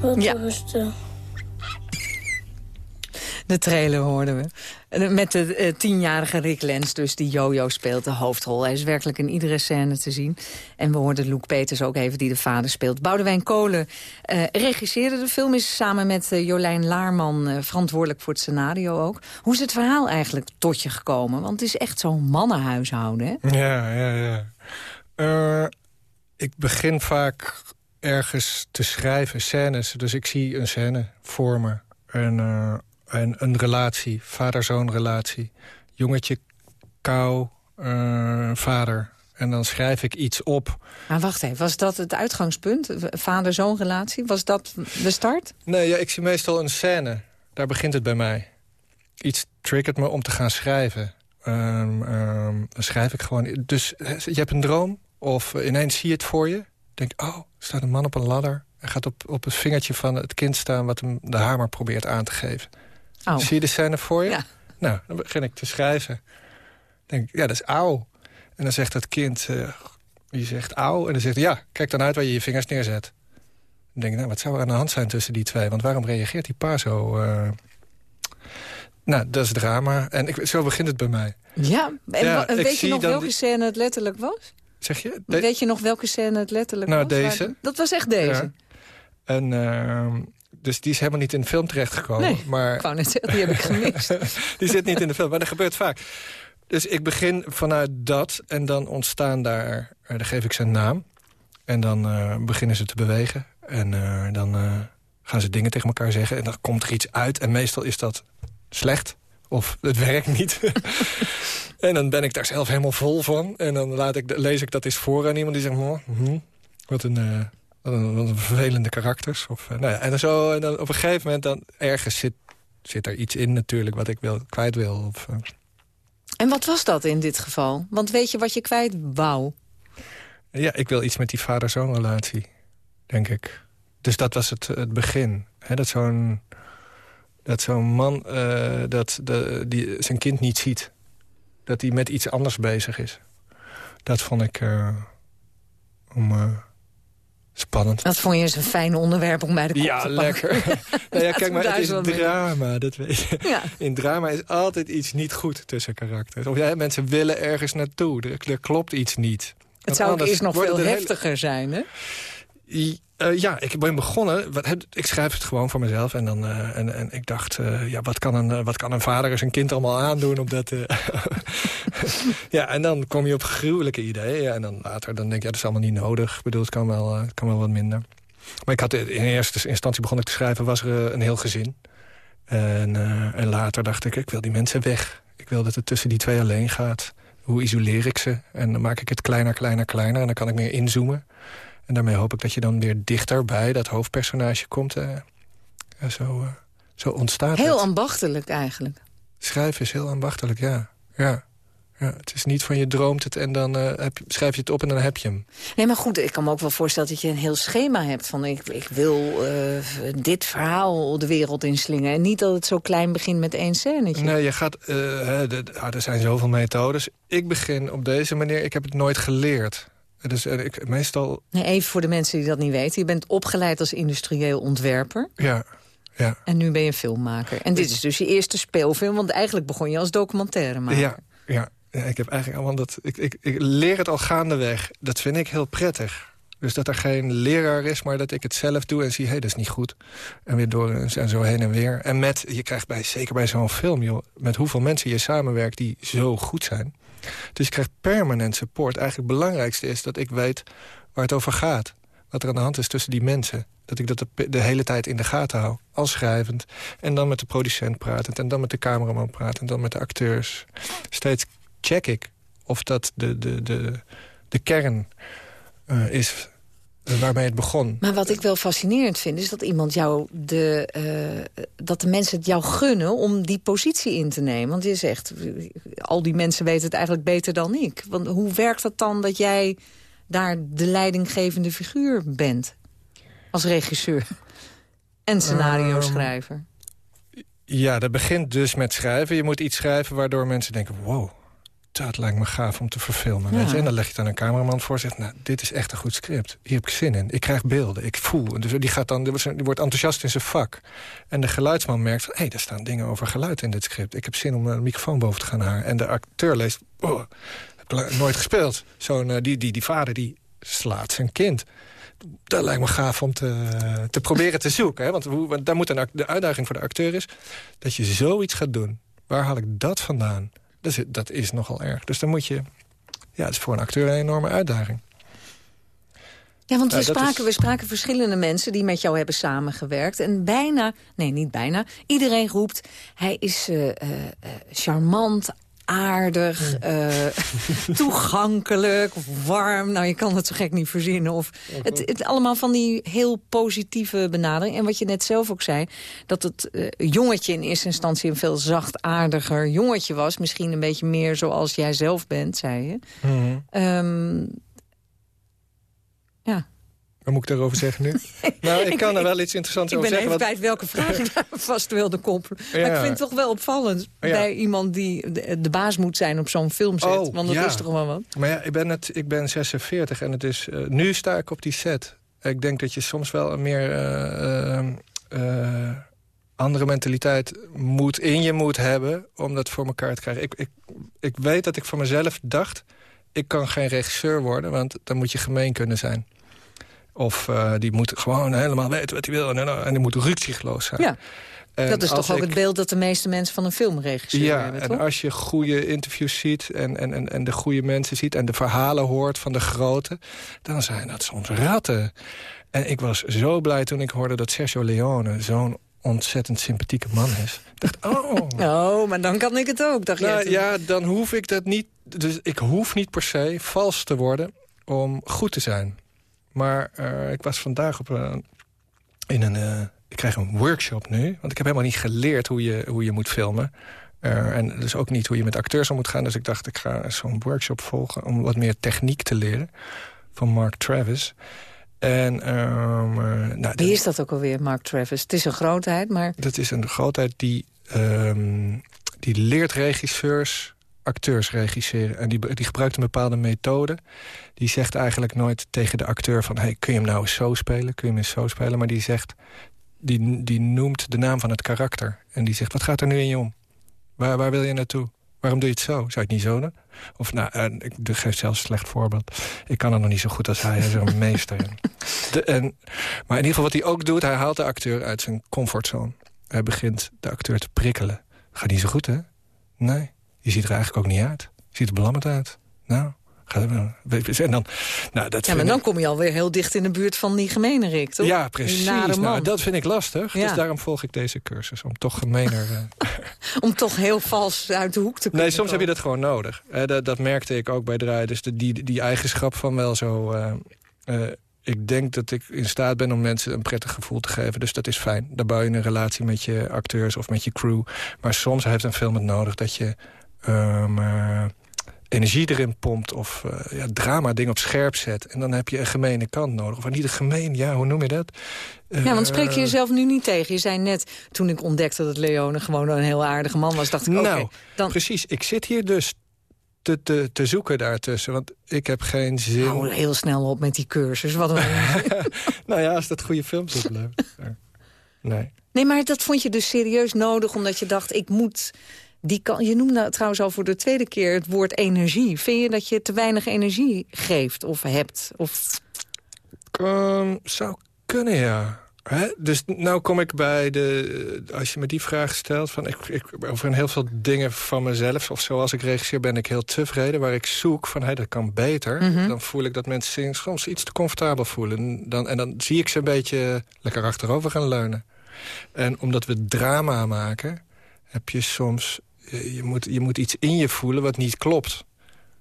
Wat Ja. rustig. De trailer hoorden we. En Met de eh, tienjarige Rick Lens dus, die Jojo speelt de hoofdrol. Hij is werkelijk in iedere scène te zien. En we hoorden Luke Peters ook even, die de vader speelt. Boudewijn Kolen eh, regisseerde de film. Is samen met eh, Jolijn Laarman eh, verantwoordelijk voor het scenario ook. Hoe is het verhaal eigenlijk tot je gekomen? Want het is echt zo'n mannenhuishouden, hè? Ja, ja, ja. Eh, ik begin vaak ergens te schrijven, scènes. Dus ik zie een scène voor me. En, eh, en een relatie, vader-zoon relatie. Jongetje, kou, eh, vader. En dan schrijf ik iets op. Maar wacht even, was dat het uitgangspunt? Vader-zoon relatie? Was dat de start? Nee, ja, ik zie meestal een scène. Daar begint het bij mij. Iets triggert me om te gaan schrijven. Ehm, ehm, dan schrijf ik gewoon... Dus eh, je hebt een droom of ineens zie je het voor je. Denk, oh, er staat een man op een ladder. Hij gaat op, op het vingertje van het kind staan... wat hem de hamer probeert aan te geven. Oh. Zie je de scène voor je? Ja. Nou, dan begin ik te schrijven. Denk, ja, dat is auw. En dan zegt dat kind, eh, je zegt auw. En dan zegt hij, ja, kijk dan uit waar je je vingers neerzet. Dan denk ik, nou, wat zou er aan de hand zijn tussen die twee? Want waarom reageert die pa zo... eh? Nou, dat is drama. En ik, zo begint het bij mij. Ja, en Ja, weet je nog welke die- scène het letterlijk was? Zeg je? De- Weet je nog welke scène het letterlijk Nou, was? deze. Waar- Dat was echt deze? Ja. En, ehm, dus die is helemaal niet in de film terechtgekomen. Nee, maar... ik wou net zeggen, die heb ik gemist. [LAUGHS] die zit niet in de film, maar dat gebeurt vaak. Dus ik begin vanuit dat en dan ontstaan daar... eh, dan geef ik een naam. En dan eh, beginnen ze te bewegen. En eh, dan gaan ze dingen tegen elkaar zeggen. En dan komt er iets uit. En meestal is dat slecht. Of het werkt niet. [LAUGHS] en dan ben ik daar zelf helemaal vol van. En dan laat ik, lees ik dat eens voor aan iemand die zegt... "Oh, hm, wat, een, een, vervelende karakters. Of, eh, nou ja, en, dan zo, en dan op een gegeven moment dan ergens zit, zit er iets in natuurlijk... wat ik wil, kwijt wil. Of, eh, En wat was dat in dit geval? Want weet je wat je kwijt wou? Ja, ik wil iets met die vader-zoon relatie, denk ik. Dus dat was het, het begin. Dat zo'n dat zo'n man eh, dat, de, die zijn kind niet ziet. Dat hij met iets anders bezig is. Dat vond ik om, spannend. Dat vond je eens een fijn onderwerp om bij de kop Ja, te lekker. [LAUGHS] nou ja, kijk, maar het is drama, dat weet je. Ja. In drama is altijd iets niet goed tussen karakters. Of ja, mensen willen ergens naartoe. Er, er klopt iets niet. Het Want zou ook eerst nog veel er hele- heftiger zijn, hè? I- eh, ja, ik ben begonnen. Wat, ik schrijf het gewoon voor mezelf. En, dan, eh, en, en ik dacht, eh, ja, wat, kan een, wat kan een vader zijn kind allemaal aandoen? Op dat, [LAUGHS] ja, en dan kom je op gruwelijke ideeën. En dan later dan denk je, ja, dat is allemaal niet nodig. Ik bedoel, het kan wel, kan wel wat minder. Maar ik had in eerste instantie begon ik te schrijven, was er een heel gezin. En, en later dacht ik, ik wil die mensen weg. Ik wil dat het tussen die twee alleen gaat. Hoe isoleer ik ze? En dan maak ik het kleiner, kleiner, kleiner. En dan kan ik meer inzoomen. En daarmee hoop ik dat je dan weer dichter bij dat hoofdpersonage komt. eh, en zo, eh, zo ontstaat Heel het. ambachtelijk eigenlijk. Schrijven is heel ambachtelijk, ja. ja. ja. Het is niet van je droomt het en dan eh, heb schrijf je het op en dan heb je hem. Nee, maar goed, ik kan me ook wel voorstellen dat je een heel schema hebt. Van ik, ik wil eh, dit verhaal de wereld inslingen. En niet dat het zo klein begint met één scènetje. Nee, je gaat, eh, hè, de- ah, er zijn zoveel methodes. Ik begin op deze manier, ik heb het nooit geleerd. Dus eh, ik, meestal, Nee, even voor de mensen die dat niet weten. Je bent opgeleid als industrieel ontwerper. ja, ja. En nu ben je filmmaker. En dit is dus je eerste speelfilm. Want eigenlijk begon je als documentairemaker. Ja, ja, ja, ik heb eigenlijk allemaal dat. Ik, ik, ik leer het al gaandeweg. Dat vind ik heel prettig. Dus dat er geen leraar is, maar dat ik het zelf doe en zie, hé, hey, dat is niet goed. En weer door en zo heen en weer. En met, je krijgt bij, zeker bij zo'n film, joh, met hoeveel mensen je samenwerkt die zo goed zijn. Dus je krijgt permanent support. Eigenlijk het belangrijkste is dat ik weet waar het over gaat. Wat er aan de hand is tussen die mensen. Dat ik dat de, hele tijd in de gaten hou. Als schrijvend. En dan met de producent pratend. En dan met de cameraman pratend. En dan met de acteurs. Steeds check ik of dat de, de, de, de kern eh, is waarmee het begon. Maar wat ik wel fascinerend vind, is dat iemand jou de, eh, dat de mensen het jou gunnen om die positie in te nemen. Want je zegt, al die mensen weten het eigenlijk beter dan ik. Want hoe werkt het dan dat jij daar de leidinggevende figuur bent? Als regisseur en scenario-schrijver. Ja, dat begint dus met schrijven. Je moet iets schrijven waardoor mensen denken... wow, dat lijkt me gaaf om te verfilmen. Ja. Weet je? En dan leg je dan een cameraman voor en zegt... nou, dit is echt een goed script. Hier heb ik zin in. Ik krijg beelden. Ik voel. Dus die, gaat dan, die wordt enthousiast in zijn vak. En de geluidsman merkt van... hé, hey, er staan dingen over geluid in dit script. Ik heb zin om een microfoon boven te gaan halen. En de acteur leest... Oh, heb ik nooit gespeeld. Zo'n, eh, die, die, die vader die slaat zijn kind dat lijkt me gaaf om te, te proberen te zoeken. Hè? Want, hoe, want daar moet een, de uitdaging voor de acteur is... dat je zoiets gaat doen. Waar haal ik dat vandaan? Is, dat is nogal erg. Dus dan moet je... Ja, het is voor een acteur een enorme uitdaging. Ja, want we, dat spraken, we spraken verschillende mensen die met jou hebben samengewerkt. En bijna, nee niet bijna, iedereen roept... hij is eh, eh, eh, charmant, aardig, eh, [LAUGHS] toegankelijk, warm. Nou, je kan het zo gek niet verzinnen. Of het, het allemaal van die heel positieve benadering. En wat je net zelf ook zei, dat het eh, jongetje in eerste instantie... een veel zachtaardiger jongetje was. Misschien een beetje meer zoals jij zelf bent, zei je. Ja. Wat moet ik daarover zeggen nu? [LAUGHS] nou, ik kan er wel iets interessants Ik over ben zeggen. even want- kwijt welke vraag ik [LAUGHS] daar vast wilde koppelen. Maar ik vind het toch wel opvallend Ja. bij iemand die de, de baas moet zijn op zo'n filmset. Oh, want dat ja. is toch wel wat? Maar ja, ik ben, het, ik ben 46 en het is, eh, nu sta ik op die set. Ik denk dat je soms wel een meer eh, eh, andere mentaliteit moet, in je moet hebben... om dat voor elkaar te krijgen. Ik, ik, ik weet dat ik voor mezelf dacht... ik kan geen regisseur worden, want dan moet je gemeen kunnen zijn. Of eh, die moet gewoon helemaal weten wat hij wil. En, en die moet ruksigloos zijn. Ja. En dat is toch ook ik- het beeld dat de meeste mensen van een filmregisseur ja, hebben, en toch? als je goede interviews ziet en, en, en, en de goede mensen ziet... en de verhalen hoort van de grote, dan zijn dat soms ratten. En ik was zo blij toen ik hoorde dat Sergio Leone... zo'n ontzettend sympathieke man is. Ik dacht, oh... [LAUGHS] Oh, maar dan kan ik het ook, dacht Nou, ja, dan hoef ik dat niet... Dus ik hoef niet per se vals te worden om goed te zijn. Maar eh, ik was vandaag op een, in een... eh, ik krijg een workshop nu, want ik heb helemaal niet geleerd hoe je, hoe je moet filmen. Eh, en dus ook niet hoe je met acteurs om moet gaan. Dus ik dacht, ik ga zo'n workshop volgen om wat meer techniek te leren. Van Mark Travis. En, ehm, eh, nou, Wie is dat ook alweer, Mark Travis? Het is een grootheid, maar... dat is een grootheid die, ehm, die leert regisseurs acteurs regisseren. En die, die gebruikt een bepaalde methode. Die zegt eigenlijk nooit tegen de acteur van... Hey, kun je hem nou eens zo spelen? Kun je hem eens zo spelen? Maar die zegt... Die, die noemt de naam van het karakter. En die zegt, wat gaat er nu in je om? Waar, waar wil je naartoe? Waarom doe je het zo? Zou je het niet zo doen? Of nou, eh, ik geef zelfs een slecht voorbeeld. Ik kan het nog niet zo goed als hij. Hij is een [LAUGHS] meester in. De, en, maar in ieder geval wat hij ook doet... hij haalt de acteur uit zijn comfortzone. Hij begint de acteur te prikkelen. Gaat niet zo goed, hè? Nee. Je ziet er eigenlijk ook niet uit. Je ziet er belammerd uit. Nou, En dan, nou, dat Ja, maar dan ik- kom je alweer heel dicht in de buurt van die gemene toch? Ja, precies. Nou, dat vind ik lastig. Ja. Dus daarom volg ik deze cursus. Om toch gemener... eh, [LAUGHS] Om toch heel vals uit de hoek te kunnen Nee, soms heb je komen. dat gewoon nodig. Eh, dat, dat merkte ik ook bij draaien. Dus de, die, die eigenschap van wel zo... eh, ik denk dat ik in staat ben om mensen een prettig gevoel te geven. Dus dat is fijn. Daar bouw je een relatie met je acteurs of met je crew. Maar soms heeft een film het nodig dat je... ehm, eh, energie erin pompt of eh, ja, drama dingen op scherp zet. En dan heb je een gemene kant nodig. Of niet een gemeen, ja, hoe noem je dat? Ja, want spreek je Eh, jezelf nu niet tegen? Je zei net, toen ik ontdekte dat Leone gewoon een heel aardige man was... dacht ik, oké, Nou, dan... precies. Ik zit hier dus te, te, te zoeken daartussen. Want ik heb geen zin... Hou heel snel op met die cursus. Wat een... [LAUGHS] nou ja, als dat goede films oplevert. [LAUGHS] Nee. Nee, maar dat vond je dus serieus nodig, omdat je dacht, ik moet... Die kan, je noemde trouwens al voor de tweede keer het woord energie. Vind je dat je te weinig energie geeft of hebt? Of... Ehm, zou kunnen, ja. Hè? Dus nou kom ik bij de... Als je me die vraag stelt... Van ik, ik, over heel veel dingen van mezelf... of zoals ik regisseer ben ik heel tevreden. Waar ik zoek van, hey, dat kan beter. Mhm. Dan voel ik dat mensen zich soms iets te comfortabel voelen. Dan, en dan zie ik ze een beetje lekker achterover gaan leunen. En omdat we drama maken... heb je soms... Je, je moet, je moet iets in je voelen wat niet klopt.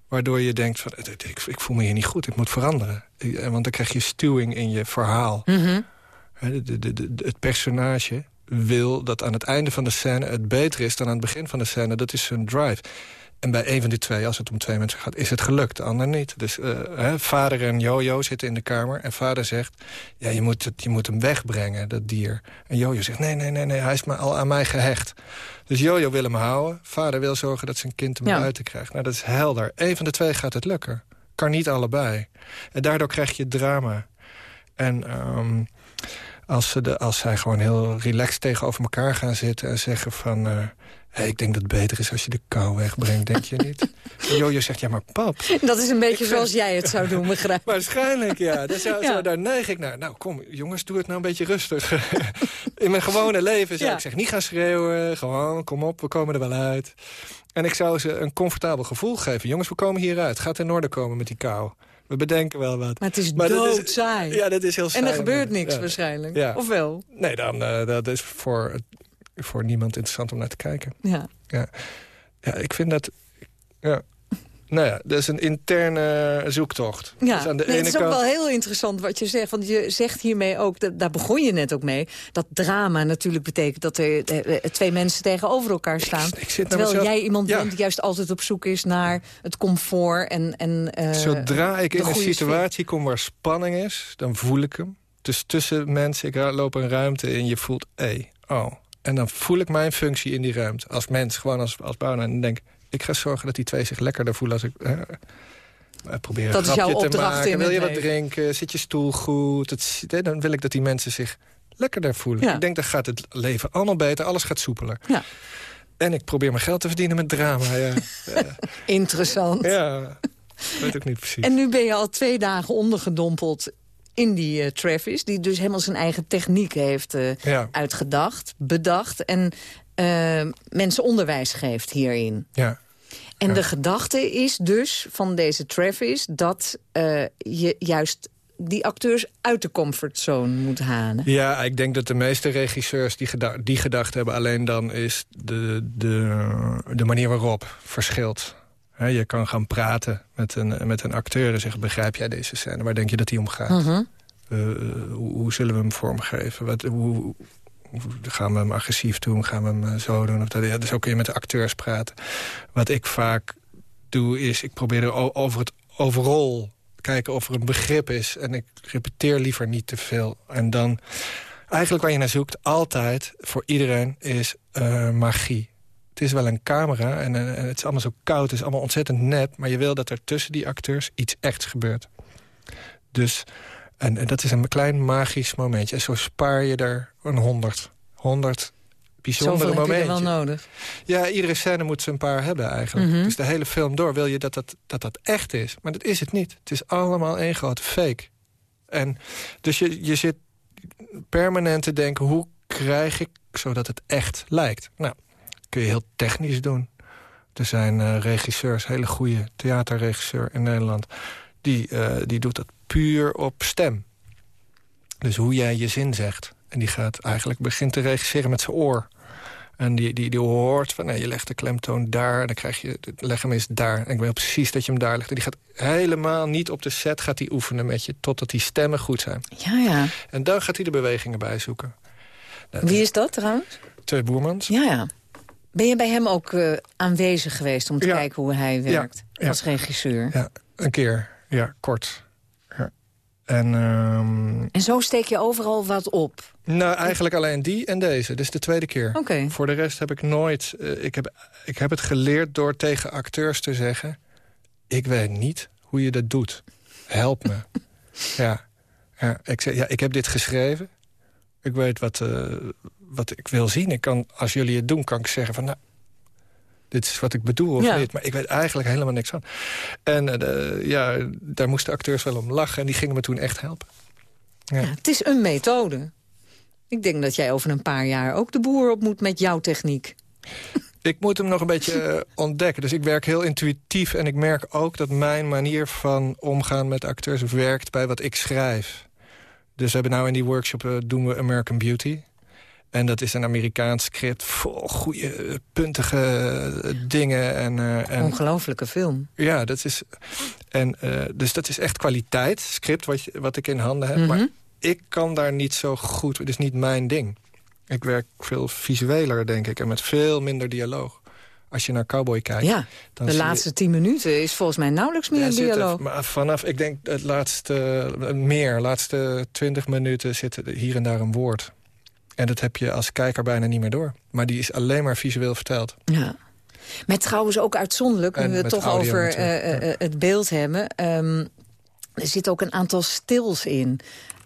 Waardoor je denkt, van, ik, ik voel me hier niet goed, ik moet veranderen. Ik- Want dan krijg je stuwing in je verhaal. Mhm. De, de- het personage wil dat aan het einde van de scène het beter is dan aan het begin van de scène. Dat is zijn drive. En bij een van die twee, als het om twee mensen gaat, is het gelukt. De ander niet. Dus uh, hè, vader en Jojo zitten in de kamer. En vader zegt, ja, je, moet het, je moet hem wegbrengen, dat dier. En Jojo zegt, nee, nee, nee, nee hij is maar al aan mij gehecht. Dus Jojo wil hem houden. Vader wil zorgen dat zijn kind hem ja. buiten krijgt. Nou, dat is helder. Eén van de twee gaat het lukken. Kan niet allebei. En daardoor krijg je drama. En um, als, ze de, als zij gewoon heel relaxed tegenover elkaar gaan zitten... en zeggen van... Uh, hey, ik denk dat het beter is als je de kou wegbrengt, denk je niet? En [LAUGHS] Jojo zegt, ja, maar pap... Dat is een beetje zoals jij het zou doen, begrijp [LAUGHS] Waarschijnlijk, ja. Daar, zou, ja. Zo, daar neig ik naar. Nou, kom, jongens, doe het nou een beetje rustig. [LAUGHS] In mijn gewone leven zou ja. ik zeg, niet gaan schreeuwen. Gewoon, kom op, we komen er wel uit. En ik zou ze een comfortabel gevoel geven. Jongens, we komen hieruit. Gaat in orde komen met die kou. We bedenken wel wat. Maar het is doodsaai. Ja, dat is heel saai. En er gebeurt niks ja. waarschijnlijk. Ja. Of wel? Nee, dan uh, dat is voor, voor niemand interessant om naar te kijken. Ja. Ja, ja ik vind dat... Ja. Nou ja, dat is een interne zoektocht. Ja, dus aan de nee, ene het is kant... ook wel heel interessant wat je zegt. Want je zegt hiermee ook, daar begon je net ook mee... dat drama natuurlijk betekent dat er twee mensen tegenover elkaar staan. Ik, ik zit terwijl mezelf... jij iemand ja. bent die juist altijd op zoek is naar het comfort. En, en, uh, Zodra ik in een situatie sfeer. kom waar spanning is, dan voel ik hem. Dus tussen mensen, ik loop een ruimte in, je voelt, hé, hey, oh. En dan voel ik mijn functie in die ruimte. Als mens, gewoon als, als bouwer. En denk ik ga zorgen dat die twee zich lekkerder voelen als ik... Eh, probeer dat een grapje is jouw te maken. Wil je wat leven. drinken? Zit je stoel goed? Het, dan wil ik dat die mensen zich lekkerder voelen. Ja. Ik denk, dan gaat het leven allemaal beter. Alles gaat soepeler. Ja. En ik probeer mijn geld te verdienen met drama. Ja. [LAUGHS] Interessant. Ja, weet ook niet precies. En nu ben je al twee dagen ondergedompeld in die uh, Travis... die dus helemaal zijn eigen techniek heeft uh, ja. uitgedacht, bedacht... en uh, mensen onderwijs geeft hierin. Ja. En ja. de gedachte is dus van deze Travis... dat je juist die acteurs uit de comfortzone moet halen. Ja, ik denk dat de meeste regisseurs die, geda die gedacht hebben... alleen dan is de, de, de manier waarop verschilt. He, je kan gaan praten met een, met een acteur en zeggen... begrijp jij deze scène? Waar denk je dat die om gaat? Uh -huh. uh, hoe, hoe, zullen we hem vormgeven? Wat, hoe, gaan we hem agressief doen? Gaan we hem zo doen? Of dat, ja, dus zo kun je met de acteurs praten. Wat ik vaak doe is, ik probeer er over het overal kijken of er een begrip is. En ik repeteer liever niet te veel. En dan, eigenlijk waar je naar zoekt, altijd, voor iedereen, is uh, magie. Het is wel een camera en, en, het is allemaal zo koud, het is allemaal ontzettend net... maar je wil dat er tussen die acteurs iets echt gebeurt. Dus, en, en dat is een klein magisch momentje. En zo spaar je er een honderd. Honderd bijzondere Zoveel momentjes. heb je wel nodig. Ja, iedere scène moet ze een paar hebben eigenlijk. Mhm. Mm -hmm. Dus de hele film door wil je dat dat, dat dat echt is. Maar dat is het niet. Het is allemaal één grote fake. En dus je, je zit permanent te denken... hoe krijg ik zodat het echt lijkt? Nou, kun je heel technisch doen. Er zijn uh, regisseurs, hele goede theaterregisseur in Nederland... Die, uh, die doet dat puur op stem. Dus hoe jij je zin zegt. En die gaat eigenlijk begint te regisseren met zijn oor. En die, die, die hoort van, nee, je legt de klemtoon daar... en dan krijg je, leg hem eens daar. En ik wil precies dat je hem daar legt. En die gaat helemaal niet op de set gaat die oefenen met je... totdat die stemmen goed zijn. Ja, ja. En dan gaat hij de bewegingen bij zoeken. Dat Wie is dat trouwens? Twee Boermans. Ja, ja. Ben je bij hem ook uh, aanwezig geweest om te ja. kijken hoe hij werkt ja. als regisseur? Ja, een keer. Ja, kort. Ja. En, um... en zo steek je overal wat op? Nou, eigenlijk alleen die en deze. Dit is de tweede keer. Oké. Okay. Voor de rest heb ik nooit... Uh, ik, heb, ik heb het geleerd door tegen acteurs te zeggen... ik weet niet hoe je dat doet. Help me. [LAUGHS] ja. ja. Ik, zeg, ja. Ik heb dit geschreven. Ik weet wat, uh, wat ik wil zien. Ik kan, als jullie het doen, kan ik zeggen van... Nou, dit is wat ik bedoel of ja. niet. Maar ik weet eigenlijk helemaal niks van. En uh, ja, daar moesten acteurs wel om lachen. En die gingen me toen echt helpen. Ja. Ja, het is een methode. Ik denk dat jij over een paar jaar ook de boer op moet met jouw techniek. [LAUGHS] Ik moet hem nog een beetje uh, ontdekken. Dus ik werk heel intuïtief. En ik merk ook dat mijn manier van omgaan met acteurs werkt bij wat ik schrijf. Dus we hebben nou in die workshop uh, doen we American Beauty. En dat is een Amerikaans script vol goede, puntige dingen. En, uh, en, Ongelooflijke film. Ja, dat is... En, uh, dus dat is echt kwaliteit, script wat, je, wat ik in handen heb. Mhm. Mm -hmm. Maar ik kan daar niet zo goed... Het is niet mijn ding. Ik werk veel visueler, denk ik. En met veel minder dialoog. Als je naar Cowboy kijkt. Ja, dan de zie je- laatste tien minuten is volgens mij nauwelijks meer Ja, een zit er- dialoog. maar vanaf, ik denk, het laatste, eh, meer, laatste twintig minuten zit er hier en daar een woord. En dat heb je als kijker bijna niet meer door. Maar die is alleen maar visueel verteld. Ja. Met trouwens ook uitzonderlijk, nu En we het toch over natuurlijk, eh, eh, het beeld hebben. ehm, er zit ook een aantal stils in.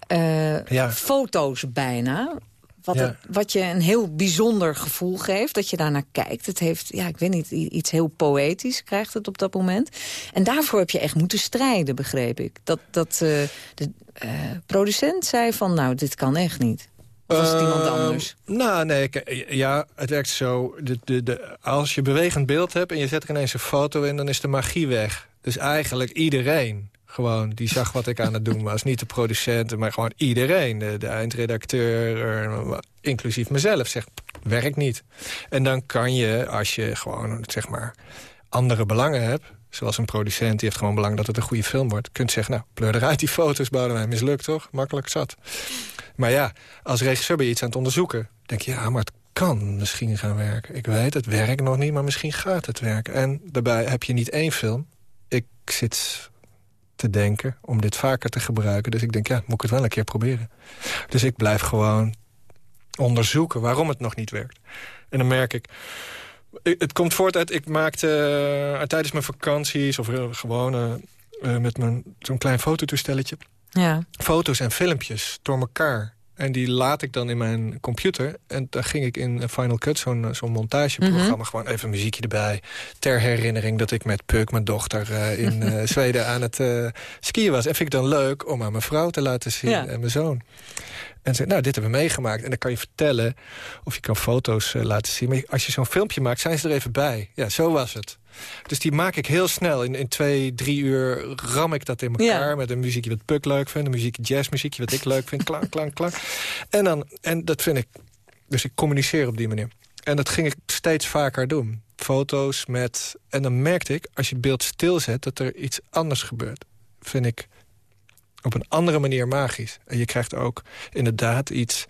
Eh, Ja. Foto's bijna. Wat, Ja. het- wat je een heel bijzonder gevoel geeft, dat je daarnaar kijkt. Het heeft, ja, ik weet niet, iets heel poëtisch krijgt het op dat moment. En daarvoor heb je echt moeten strijden, begreep ik. Dat, dat eh, de eh, producent zei van, nou, dit kan echt niet. Of was het iemand Ehm, anders? Nou, nee, ja, het werkt zo. De, de, de, als je bewegend beeld hebt en je zet er ineens een foto in... dan is de magie weg. Dus eigenlijk iedereen gewoon die zag wat ik aan het doen was. Niet de producenten, maar gewoon iedereen. De, de eindredacteur, inclusief mezelf, zegt, werkt niet. En dan kan je, als je gewoon, zeg maar, andere belangen hebt... zoals een producent, die heeft gewoon belang dat het een goede film wordt... kunt zeggen, nou, pleur eruit die foto's, Boudewijn, mislukt toch? Makkelijk zat. Maar ja, als regisseur ben je iets aan het onderzoeken. denk je, ja, maar het kan misschien gaan werken. Ik weet, het werkt nog niet, maar misschien gaat het werken. En daarbij heb je niet één film. Ik zit te denken om dit vaker te gebruiken. Dus ik denk, ja, moet ik het wel een keer proberen. Dus ik blijf gewoon onderzoeken waarom het nog niet werkt. En dan merk ik... Het komt voort uit, ik maakte eh, tijdens mijn vakanties... of eh, gewoon eh, eh, met mijn zo'n klein fototoestelletje Ja. foto's en filmpjes door elkaar. En die laat ik dan in mijn computer. En dan ging ik in Final Cut, zo'n zo'n montageprogramma... Mhm. gewoon even muziekje erbij. Ter herinnering dat ik met Puk, mijn dochter, eh, in [LAUGHS] eh, Zweden aan het eh, skiën was. En vind ik dan leuk om aan mijn vrouw te laten zien Ja. en mijn zoon. En zei, nou, dit hebben we meegemaakt. En dan kan je vertellen of je kan foto's eh, laten zien. Maar als je zo'n filmpje maakt, zijn ze er even bij. Ja, zo was het. Dus die maak ik heel snel. In, in twee, drie uur ram ik dat in elkaar. Ja. Met een muziekje wat Puk leuk vindt. Een muziekje jazzmuziekje wat ik leuk vind. Klank, klank, klank. En, dan, en dat vind ik... Dus ik communiceer op die manier. En dat ging ik steeds vaker doen. Foto's met... En dan merkte ik, als je het beeld stilzet... dat er iets anders gebeurt. Vind ik op een andere manier magisch. En je krijgt ook inderdaad iets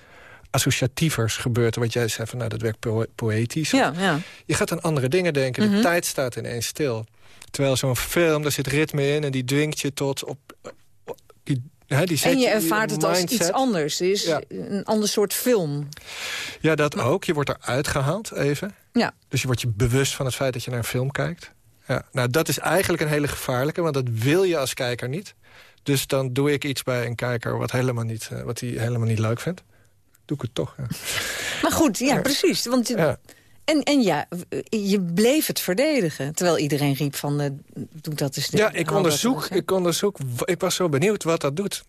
associatievers gebeurt. Wat jij zei van, nou, dat werkt poë- poëtisch. Ja, ja. Je gaat aan andere dingen denken. Mhm. De tijd staat ineens stil. Terwijl zo'n film, daar zit ritme in... en die dwingt je tot op... Die, hè, die zet En je ervaart het als iets anders. Het is Ja. een ander soort film. Ja, dat ook. Je wordt eruit gehaald even. Ja. Dus je wordt je bewust van het feit dat je naar een film kijkt. Ja. Nou, dat is eigenlijk een hele gevaarlijke, want dat wil je als kijker niet. Dus dan doe ik iets bij een kijker wat, helemaal niet, eh, wat hij helemaal niet leuk vindt. Doe ik het toch, ja. Maar goed, ja, precies. Want je-. En, en ja, je bleef het verdedigen. Terwijl iedereen riep van, eh, doe dat eens. Ja, ik onderzoek, ik onderzoek. Ik was zo benieuwd wat dat doet.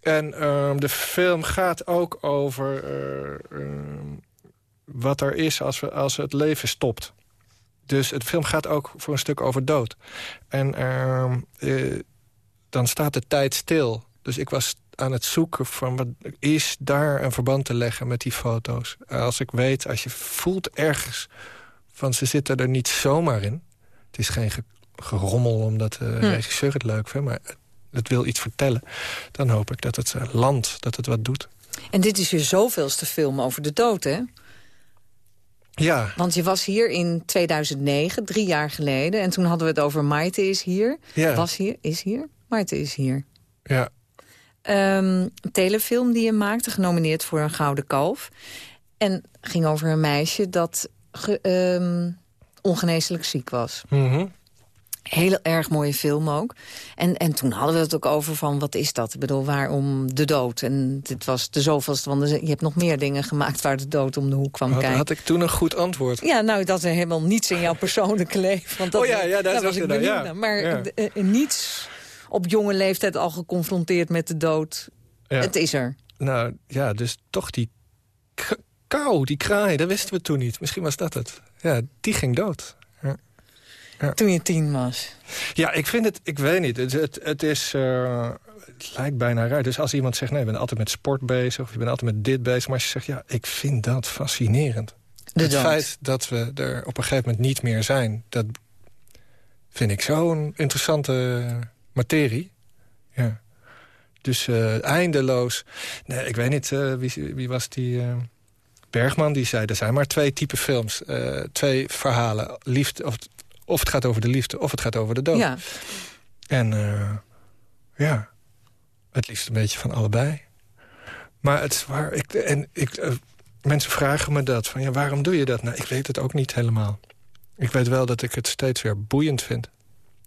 En ehm, de film gaat ook over eh, ehm, wat er is als, we, als het leven stopt. Dus het film gaat ook voor een stuk over dood. En ehm, eh, dan staat de tijd stil. Dus ik was aan het zoeken van wat is daar een verband te leggen met die foto's. Als ik weet, als je voelt ergens van ze zitten er niet zomaar in. Het is geen ge- gerommel omdat de Hm. regisseur het leuk vindt, maar het, het wil iets vertellen. Dan hoop ik dat het eh, landt, dat het wat doet. En dit is je zoveelste film over de dood, hè? Ja, Want je was hier in 2009, drie jaar geleden. En toen hadden we het over Maite is hier. Ja. Was hier, is hier. Maite is hier. ja. Ehm, een telefilm die je maakte, genomineerd voor een Gouden Kalf. En ging over een meisje dat ge- ehm, ongeneeslijk ziek was. Mhm. Heel erg mooie film ook. En, en toen hadden we het ook over van, wat is dat? Ik bedoel, waarom de dood? En dit was de zoveelste, want je hebt nog meer dingen gemaakt... waar de dood om de hoek kwam Had, kijken. had ik toen een goed antwoord? Ja, nou, dat er helemaal niets in jouw persoonlijke [LAUGHS] leven. Want dat, Oh ja, ja, daar was ik benieuwd ja. Maar Ja. eh, eh, niets op jonge leeftijd al geconfronteerd met de dood. Ja. Het is er. Nou ja, dus toch die kou, die kraai, dat wisten we toen niet. Misschien was dat het. Ja, die ging dood. Ja. Ja. Toen je tien was. Ja, ik vind het, ik weet niet. Het, het, het is, eh, het lijkt bijna raar. Dus als iemand zegt, nee, je bent altijd met sport bezig... of je bent altijd met dit bezig. Maar als je zegt, ja, ik vind dat fascinerend. De het dood. feit dat we er op een gegeven moment niet meer zijn... dat vind ik zo'n interessante materie. Ja. Dus eh, eindeloos... Nee, ik weet niet, eh, wie, wie was die... eh, Bergman die zei... er zijn maar twee typen films, uh, twee verhalen. Liefde, of, of het gaat over de liefde, of het gaat over de dood. Ja. En uh, ja, het liefst een beetje van allebei. Maar het is waar. Ik, en ik, uh, mensen vragen me dat. Van, ja, waarom doe je dat? Nou, ik weet het ook niet helemaal. Ik weet wel dat ik het steeds weer boeiend vind.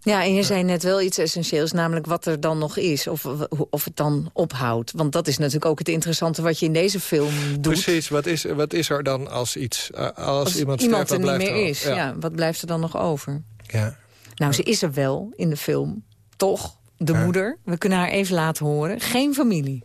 Ja, en je zei net wel iets essentieels, namelijk wat er dan nog is. Of, of het dan ophoudt. Want dat is natuurlijk ook het interessante wat je in deze film doet. Precies, wat is, wat is er dan als, iets, uh, als, als, iemand, iemand sterft, er niet meer is? Ja. ja. wat blijft er dan nog over? Ja. Nou, ze is er wel in de film, toch? De ja. moeder. We kunnen haar even laten horen. Geen familie.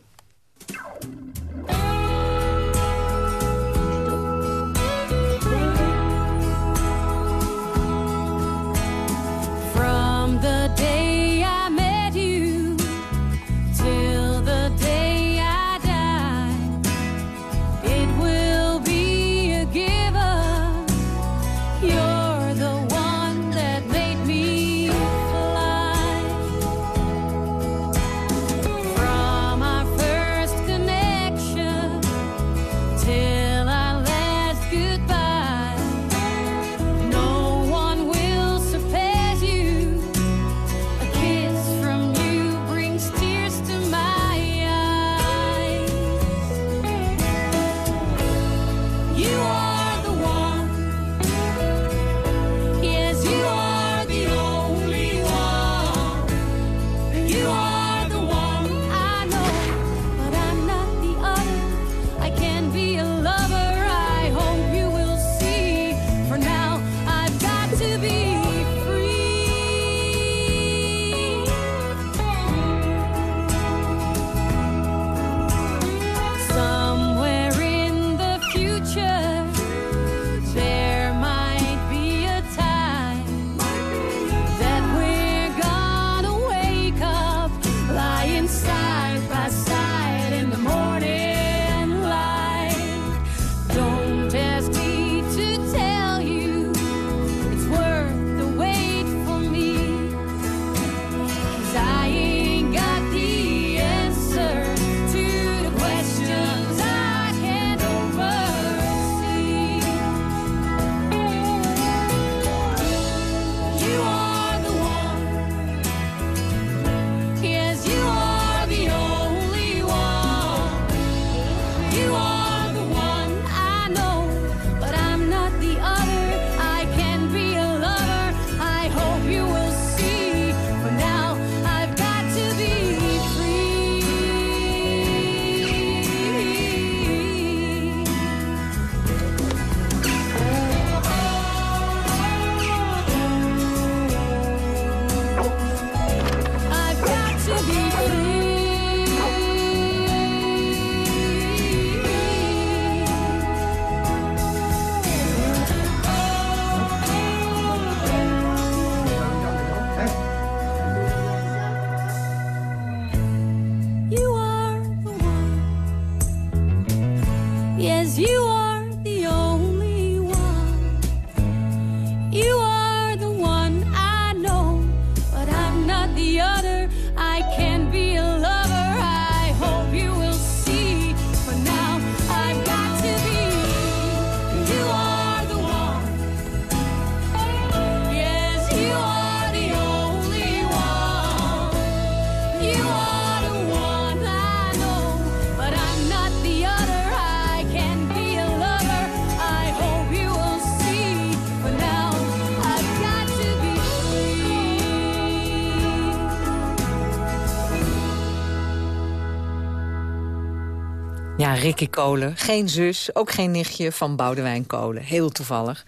Ricky Kolen. Geen zus, ook geen nichtje van Boudewijn Kolen. Heel toevallig.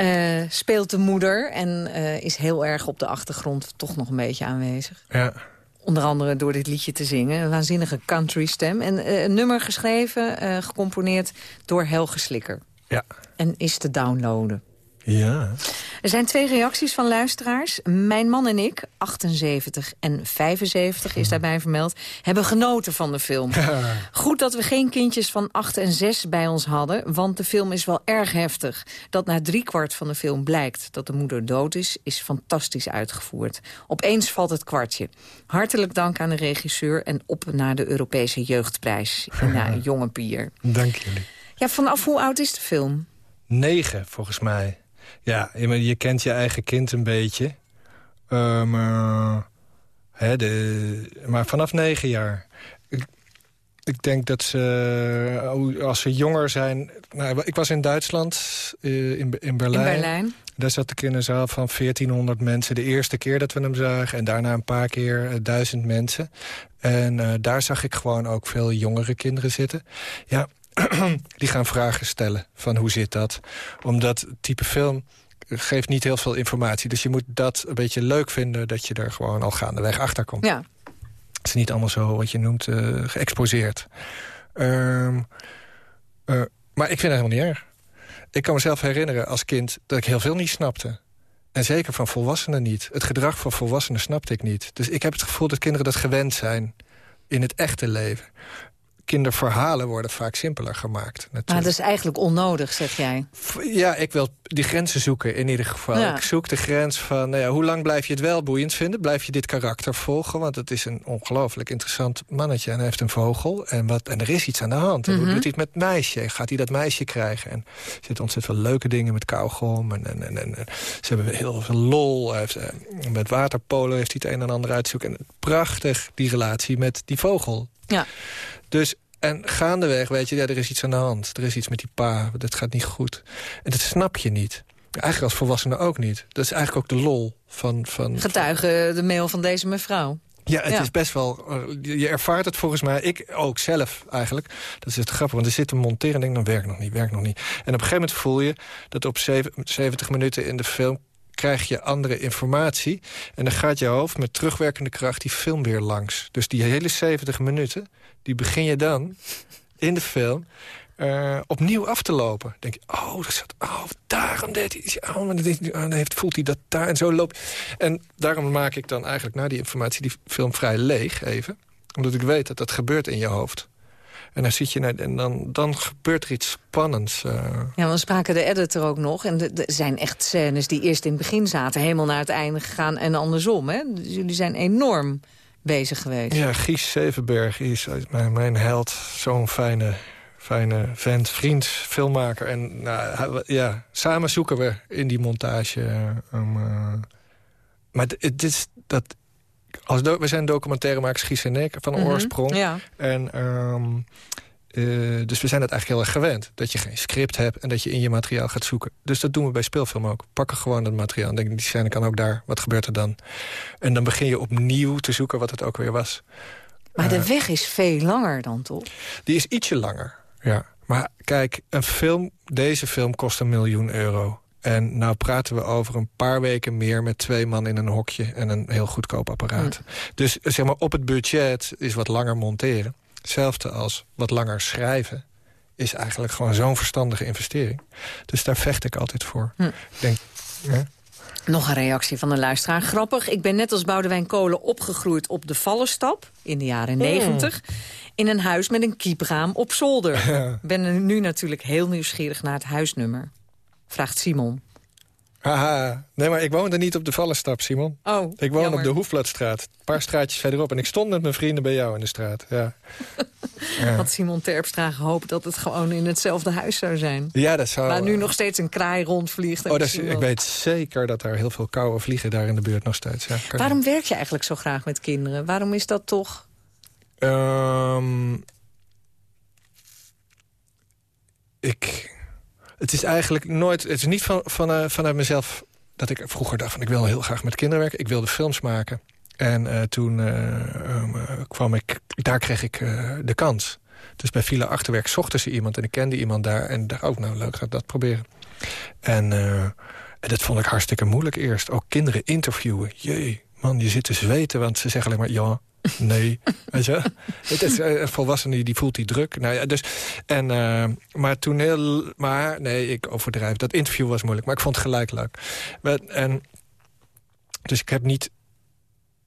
Uh, speelt de moeder en uh, is heel erg op de achtergrond toch nog een beetje aanwezig. Ja. Onder andere door dit liedje te zingen. Een waanzinnige country stem. En uh, een nummer geschreven, gecomponeerd door Helge Slikker. Ja. En is te downloaden. Ja. Er zijn twee reacties van luisteraars. Mijn man en ik, 78 en 75 is daarbij vermeld... hebben genoten van de film. Goed dat we geen kindjes van 8 en 6 bij ons hadden... want de film is wel erg heftig. Dat na driekwart van de film blijkt dat de moeder dood is... is fantastisch uitgevoerd. Opeens valt het kwartje. Hartelijk dank aan de regisseur... en op naar de Europese Jeugdprijs. [LAUGHS] Na Jonge Pier. Dank jullie. Ja, vanaf hoe oud is de film? Negen, volgens mij. Ja, je, kent je eigen kind een beetje. Um, hè, de, maar vanaf negen jaar. Ik, ik denk dat ze, als ze jonger zijn... Nou, ik was in Duitsland, uh, in, in Berlijn. In Berlijn. Daar zat ik in een zaal van 1400 mensen. De eerste keer dat we hem zagen. En daarna een paar keer uh, duizend mensen. En daar zag ik gewoon ook veel jongere kinderen zitten. Ja, [CLEARS THROAT] die gaan vragen stellen van hoe zit dat. Omdat type film geeft niet heel veel informatie. Dus je moet dat een beetje leuk vinden... dat je er gewoon al gaandeweg achter komt. Ja. Het is niet allemaal zo, wat je noemt, uh, geëxposeerd. Um, uh, maar ik vind het helemaal niet erg. Ik kan mezelf herinneren als kind dat ik heel veel niet snapte. En zeker van volwassenen niet. Het gedrag van volwassenen snapte ik niet. Dus ik heb het gevoel dat kinderen dat gewend zijn in het echte leven kinderverhalen worden vaak simpeler gemaakt. Maar dat is eigenlijk onnodig, zeg jij. Ja, ik wil die grenzen zoeken in ieder geval. Ja. Ik zoek de grens van, nou ja, hoe lang blijf je het wel boeiend vinden? Blijf je dit karakter volgen? Want het is een ongelooflijk interessant mannetje. En hij heeft een vogel. En, wat, en er is iets aan de hand. Mm -hmm. Hoe doet hij het met meisje? Gaat hij dat meisje krijgen? En er zitten ontzettend veel leuke dingen met kauwgom. En, en, en, en, ze hebben heel veel lol. Heeft, eh, met waterpolen heeft hij het een en ander uitzoeken. En prachtig, die relatie met die vogel. Ja. Dus en gaandeweg weet je, ja, er is iets aan de hand. Er is iets met die pa, dat gaat niet goed. En dat snap je niet. Eigenlijk als volwassene ook niet. Dat is eigenlijk ook de lol van... van Getuige de mail van deze mevrouw. Ja, het is best wel... Je ervaart het volgens mij, ik ook zelf eigenlijk. Dat is het grappig, want er zit een monteren en denk... dan werkt nog niet, werkt nog niet. En op een gegeven moment voel je dat op 70 minuten in de film krijg je andere informatie. En dan gaat je hoofd met terugwerkende kracht die film weer langs. Dus die hele 70 minuten, die begin je dan in de film... Uh, opnieuw af te lopen. denk je, oh, dat zat, oh daarom deed hij... Oh, dan heeft, voelt hij dat daar en zo loopt. En daarom maak ik dan eigenlijk na die informatie die film vrij leeg even. Omdat ik weet dat dat gebeurt in je hoofd. En dan zit je naar, en dan, dan gebeurt er iets spannends. Uh. Ja, we spraken de editor ook nog. En er zijn echt scènes die eerst in het begin zaten... helemaal naar het einde gegaan en andersom. Hè? Dus jullie zijn enorm bezig geweest. Ja, Gies Zevenberg is mijn, mijn held. Zo'n fijne, fijne vent, vriend, filmmaker. En nou, ja, samen zoeken we in die montage. Um, uh, maar het is dat als we zijn documentairemakers Gies en ik van Mhm, oorsprong. ja. En, um, uh, dus we zijn het eigenlijk heel erg gewend. Dat je geen script hebt en dat je in je materiaal gaat zoeken. Dus dat doen we bij speelfilm ook. Pakken gewoon het materiaal en denken, die scène kan ook daar. Wat gebeurt er dan? En dan begin je opnieuw te zoeken wat het ook weer was. Maar de Uh, weg is veel langer dan, toch? die is ietsje langer, ja. Maar kijk, een film, deze film kost een miljoen euro. En nou praten we over een paar weken meer met twee man in een hokje... en een heel goedkoop apparaat. Dus zeg maar, op het budget is wat langer monteren. Hetzelfde als wat langer schrijven is eigenlijk gewoon zo'n verstandige investering. Dus daar vecht ik altijd voor. Hm. Ik denk, ja. Nog een reactie van de luisteraar. Grappig, ik ben net als Boudewijn Kolen opgegroeid op de Vallenstap... in de jaren negentig. In een huis met een kiepraam op zolder. [LAUGHS] Ja. ben er nu natuurlijk heel nieuwsgierig naar het huisnummer. Vraagt Simon. Haha, nee, maar ik woonde niet op de Vallenstap, Simon. Oh, Ik woon jammer. op de Hoefbladstraat, een paar straatjes verderop. En ik stond met mijn vrienden bij jou in de straat, ja. [LAUGHS] ja. Had Simon Terpstra gehoopt dat het gewoon in hetzelfde huis zou zijn. Ja, dat zou... Waar nu nog steeds een kraai rondvliegt. en Oh, dat is, ik weet zeker dat er heel veel koude vliegen daar in de buurt nog steeds. Ja, Waarom werk je eigenlijk zo graag met kinderen? Waarom is dat toch... Ehm, ik... Het is eigenlijk nooit... Het is niet van, van, eh, vanuit mezelf dat ik vroeger dacht van... ik wil heel graag met kinderen werken. Ik wilde films maken. En eh, toen eh, ehm, eh, kwam ik... Daar kreeg ik de kans. Dus bij Villa Achterwerk zochten ze iemand en ik kende iemand daar. En dacht ook, nou leuk, ga dat proberen. En, en dat vond ik hartstikke moeilijk eerst. Ook kinderen interviewen. Jee, man, je zit te zweten, want ze zeggen alleen maar ja, nee. [LAUGHS] Weet je? Het is eh, een volwassene die, die voelt die druk. Nou ja, dus, en, eh, maar toen heel... Maar nee, ik overdrijf. Dat interview was moeilijk, maar ik vond het gelijk leuk. En, dus ik heb niet...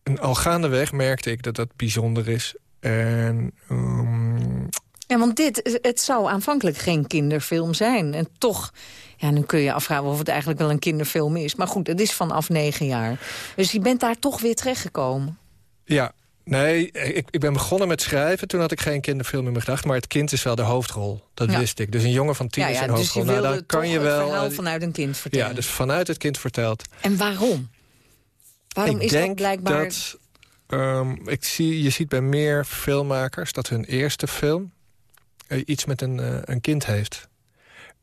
En al gaandeweg merkte ik dat dat bijzonder is. En... ehm, Ja, want dit, het zou aanvankelijk geen kinderfilm zijn. En toch, ja, nu kun je afvragen of het eigenlijk wel een kinderfilm is. Maar goed, het is vanaf negen jaar. Dus je bent daar toch weer terechtgekomen. Ja, Nee, ik, ik ben begonnen met schrijven. Toen had ik geen kinderfilm in mijn gedacht. Maar het kind is wel de hoofdrol. Dat Ja. wist ik. Dus een jongen van tien Ja, is ja, een dus hoofdrol. je Nou, dan kan je het wel. verhaal eh, vanuit een kind vertellen. Ja, dus vanuit het kind verteld. En waarom? Waarom ik is denk dat blijkbaar... dat... ehm, ik zie, je ziet bij meer filmmakers dat hun eerste film... eh, iets met een, eh, een kind heeft.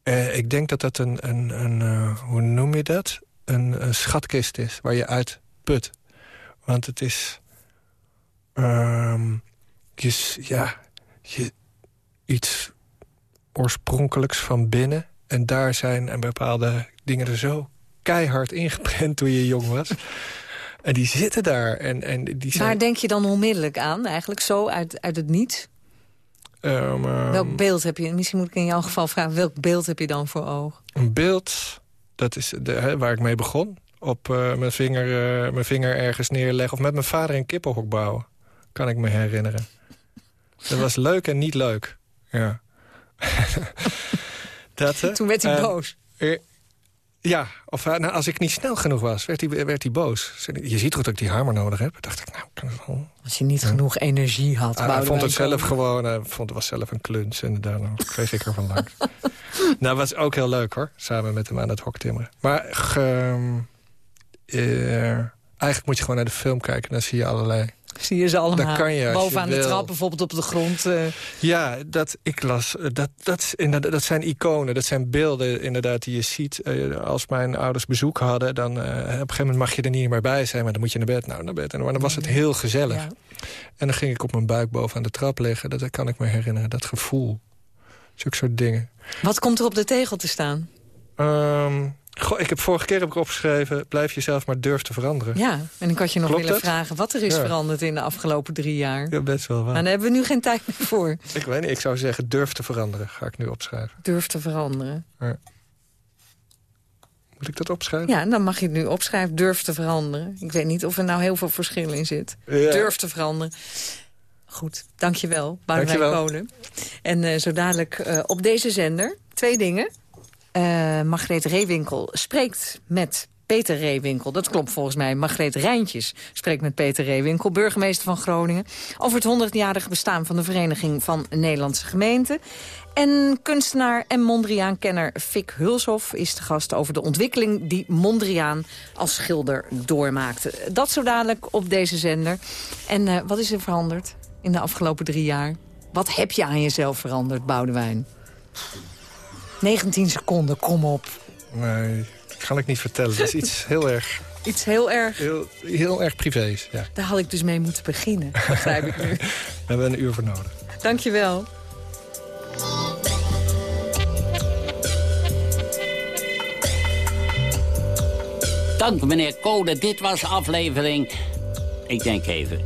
Eh, ik denk dat dat een... een, een eh, hoe noem je dat? Een, schatkist is waar je uit put. Want het is... ehm, je, ja, je, iets oorspronkelijks van binnen. En daar zijn een bepaalde dingen er zo keihard ingeprent toen je jong was. En die zitten daar. En, en die zijn, denk je dan onmiddellijk aan? Eigenlijk zo uit, uit het niets? Ehm, ehm, welk beeld heb je? Misschien moet ik in jouw geval vragen. Welk beeld heb je dan voor ogen? Een beeld, dat is de, hè, waar ik mee begon. Op eh, mijn, vinger, eh, mijn vinger ergens neerleggen. Of met mijn vader een kippenhok bouwen. Kan ik me herinneren. Dat was leuk en niet leuk. Ja. [LAUGHS] dat? Toen werd hij Ehm, boos. Ja, of eh, nou, als ik niet snel genoeg was, werd hij, werd hij boos. Je ziet toch dat ik die hamer nodig heb? dacht ik, nou, kan het wel. Als je niet genoeg energie had. Ah, hij vond het zelf gewoon, hij vond het was zelf een kluns. En daarna kreeg ik ervan langs. [LAUGHS] nou, was ook heel leuk hoor, samen met hem aan het hok timmeren. Maar ge- eh, eigenlijk moet je gewoon naar de film kijken. Dan zie je allerlei... Zie je ze allemaal kan je, je bovenaan de trap, bijvoorbeeld op de grond. eh, Ja, dat ik las. eh, Dat, dat, inderdaad- dat zijn iconen, dat zijn beelden inderdaad die je ziet. Eh, als mijn ouders bezoek hadden, dan op een gegeven moment mag je er niet meer bij zijn. Maar dan moet je naar bed. Nou, naar bed. En maar dan was het heel gezellig. Ja. En dan ging ik op mijn buik bovenaan de trap liggen. Dat kan ik me herinneren, dat gevoel. Zulke soort dingen. Wat komt er op de tegel te staan? Ehm, goh, ik heb vorige keer heb ik opgeschreven... blijf jezelf maar durf te veranderen. Ja, en ik had je nog Klopt willen vragen wat er is Ja. veranderd in de afgelopen drie jaar. Ja, best wel waar. Maar daar hebben we nu geen tijd meer voor. Ik weet niet, ik zou zeggen durf te veranderen. Ga ik nu opschrijven. Durf te veranderen. Moet ik dat opschrijven? Ja, dan mag je het nu opschrijven. Durf te veranderen. Ik weet niet of er nou heel veel verschil in zit. Ja. Durf te veranderen. Goed, dankjewel, Boudewijn. Kolen. En eh, zo dadelijk eh, op deze zender twee dingen. Eh Margreet Reewinkel spreekt met Peter Reewinkel. Dat klopt volgens mij. Margreet Rijntjes spreekt met Peter Reewinkel, burgemeester van Groningen... over het 100-jarige bestaan van de Vereniging van Nederlandse Gemeenten. En kunstenaar en Mondriaan-kenner Fik Hulshoff is de gast over de ontwikkeling die Mondriaan als schilder doormaakte. Dat zo dadelijk op deze zender. En eh, wat is er veranderd in de afgelopen drie jaar? Wat heb je aan jezelf veranderd, Boudewijn? 19 seconden, kom op. Nee, kan ik niet vertellen. Dat is iets [LAUGHS] heel erg, Iets heel erg... heel, heel erg privés. Ja. Daar had ik dus mee moeten beginnen, [LAUGHS] begrijp ik nu. Daar hebben we een uur voor nodig. Dankjewel. Dank meneer Code, dit was aflevering... Ik denk even...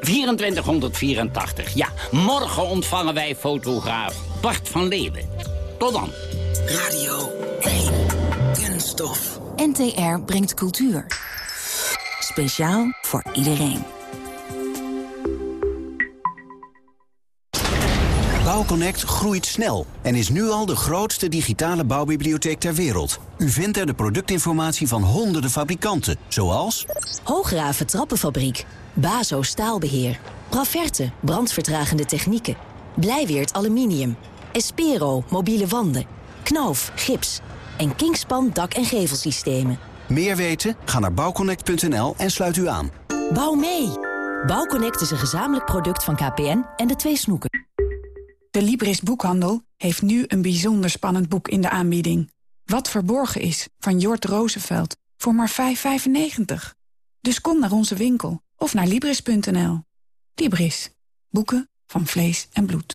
2484. Ja, morgen ontvangen wij fotograaf Bart van Leeuwen. Tot dan. Radio 1. Kunststof. NTR brengt cultuur. Speciaal voor iedereen. Bouwconnect groeit snel en is nu al de grootste digitale bouwbibliotheek ter wereld. U vindt er de productinformatie van honderden fabrikanten, zoals... Hoograven Trappenfabriek. Bazo Staalbeheer. Braverte Brandvertragende technieken. Blijweert Aluminium. Espero Mobiele wanden. Knauf Gips. En Kingspan Dak- en Gevelsystemen. Meer weten? Ga naar bouwconnect.nl en sluit u aan. Bouw mee! Bouwconnect is een gezamenlijk product van KPN en de twee snoeken. De Libris Boekhandel heeft nu een bijzonder spannend boek in de aanbieding. Wat verborgen is, van Jort Roosevelt, voor maar 5,95. Dus kom naar onze winkel of naar Libris.nl. Libris. Boeken van vlees en bloed.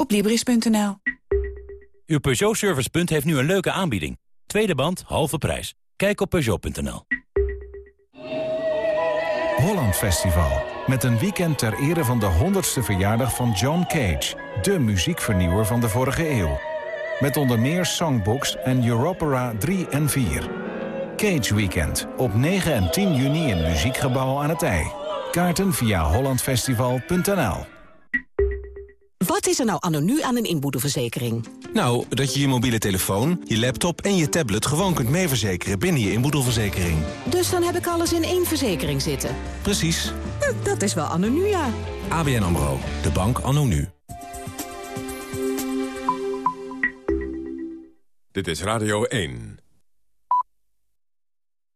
Op Libris.nl. Uw Peugeot Servicepunt heeft nu een leuke aanbieding. Tweede band, halve prijs. Kijk op Peugeot.nl. Holland Festival. Met een weekend ter ere van de 100ste verjaardag van John Cage. De muziekvernieuwer van de vorige eeuw. Met onder meer songbooks en Europera 3 en 4. Cage Weekend op 9 en 10 juni in Muziekgebouw aan het IJ. Kaarten via hollandfestival.nl Wat is er nou anno nu aan een inboedelverzekering? Nou, dat je je mobiele telefoon, je laptop en je tablet gewoon kunt meeverzekeren binnen je inboedelverzekering. Dus dan heb ik alles in één verzekering zitten. Precies. Hm, dat is wel anno nu, ja. ABN AMRO, de bank anno nu. Dit is Radio 1.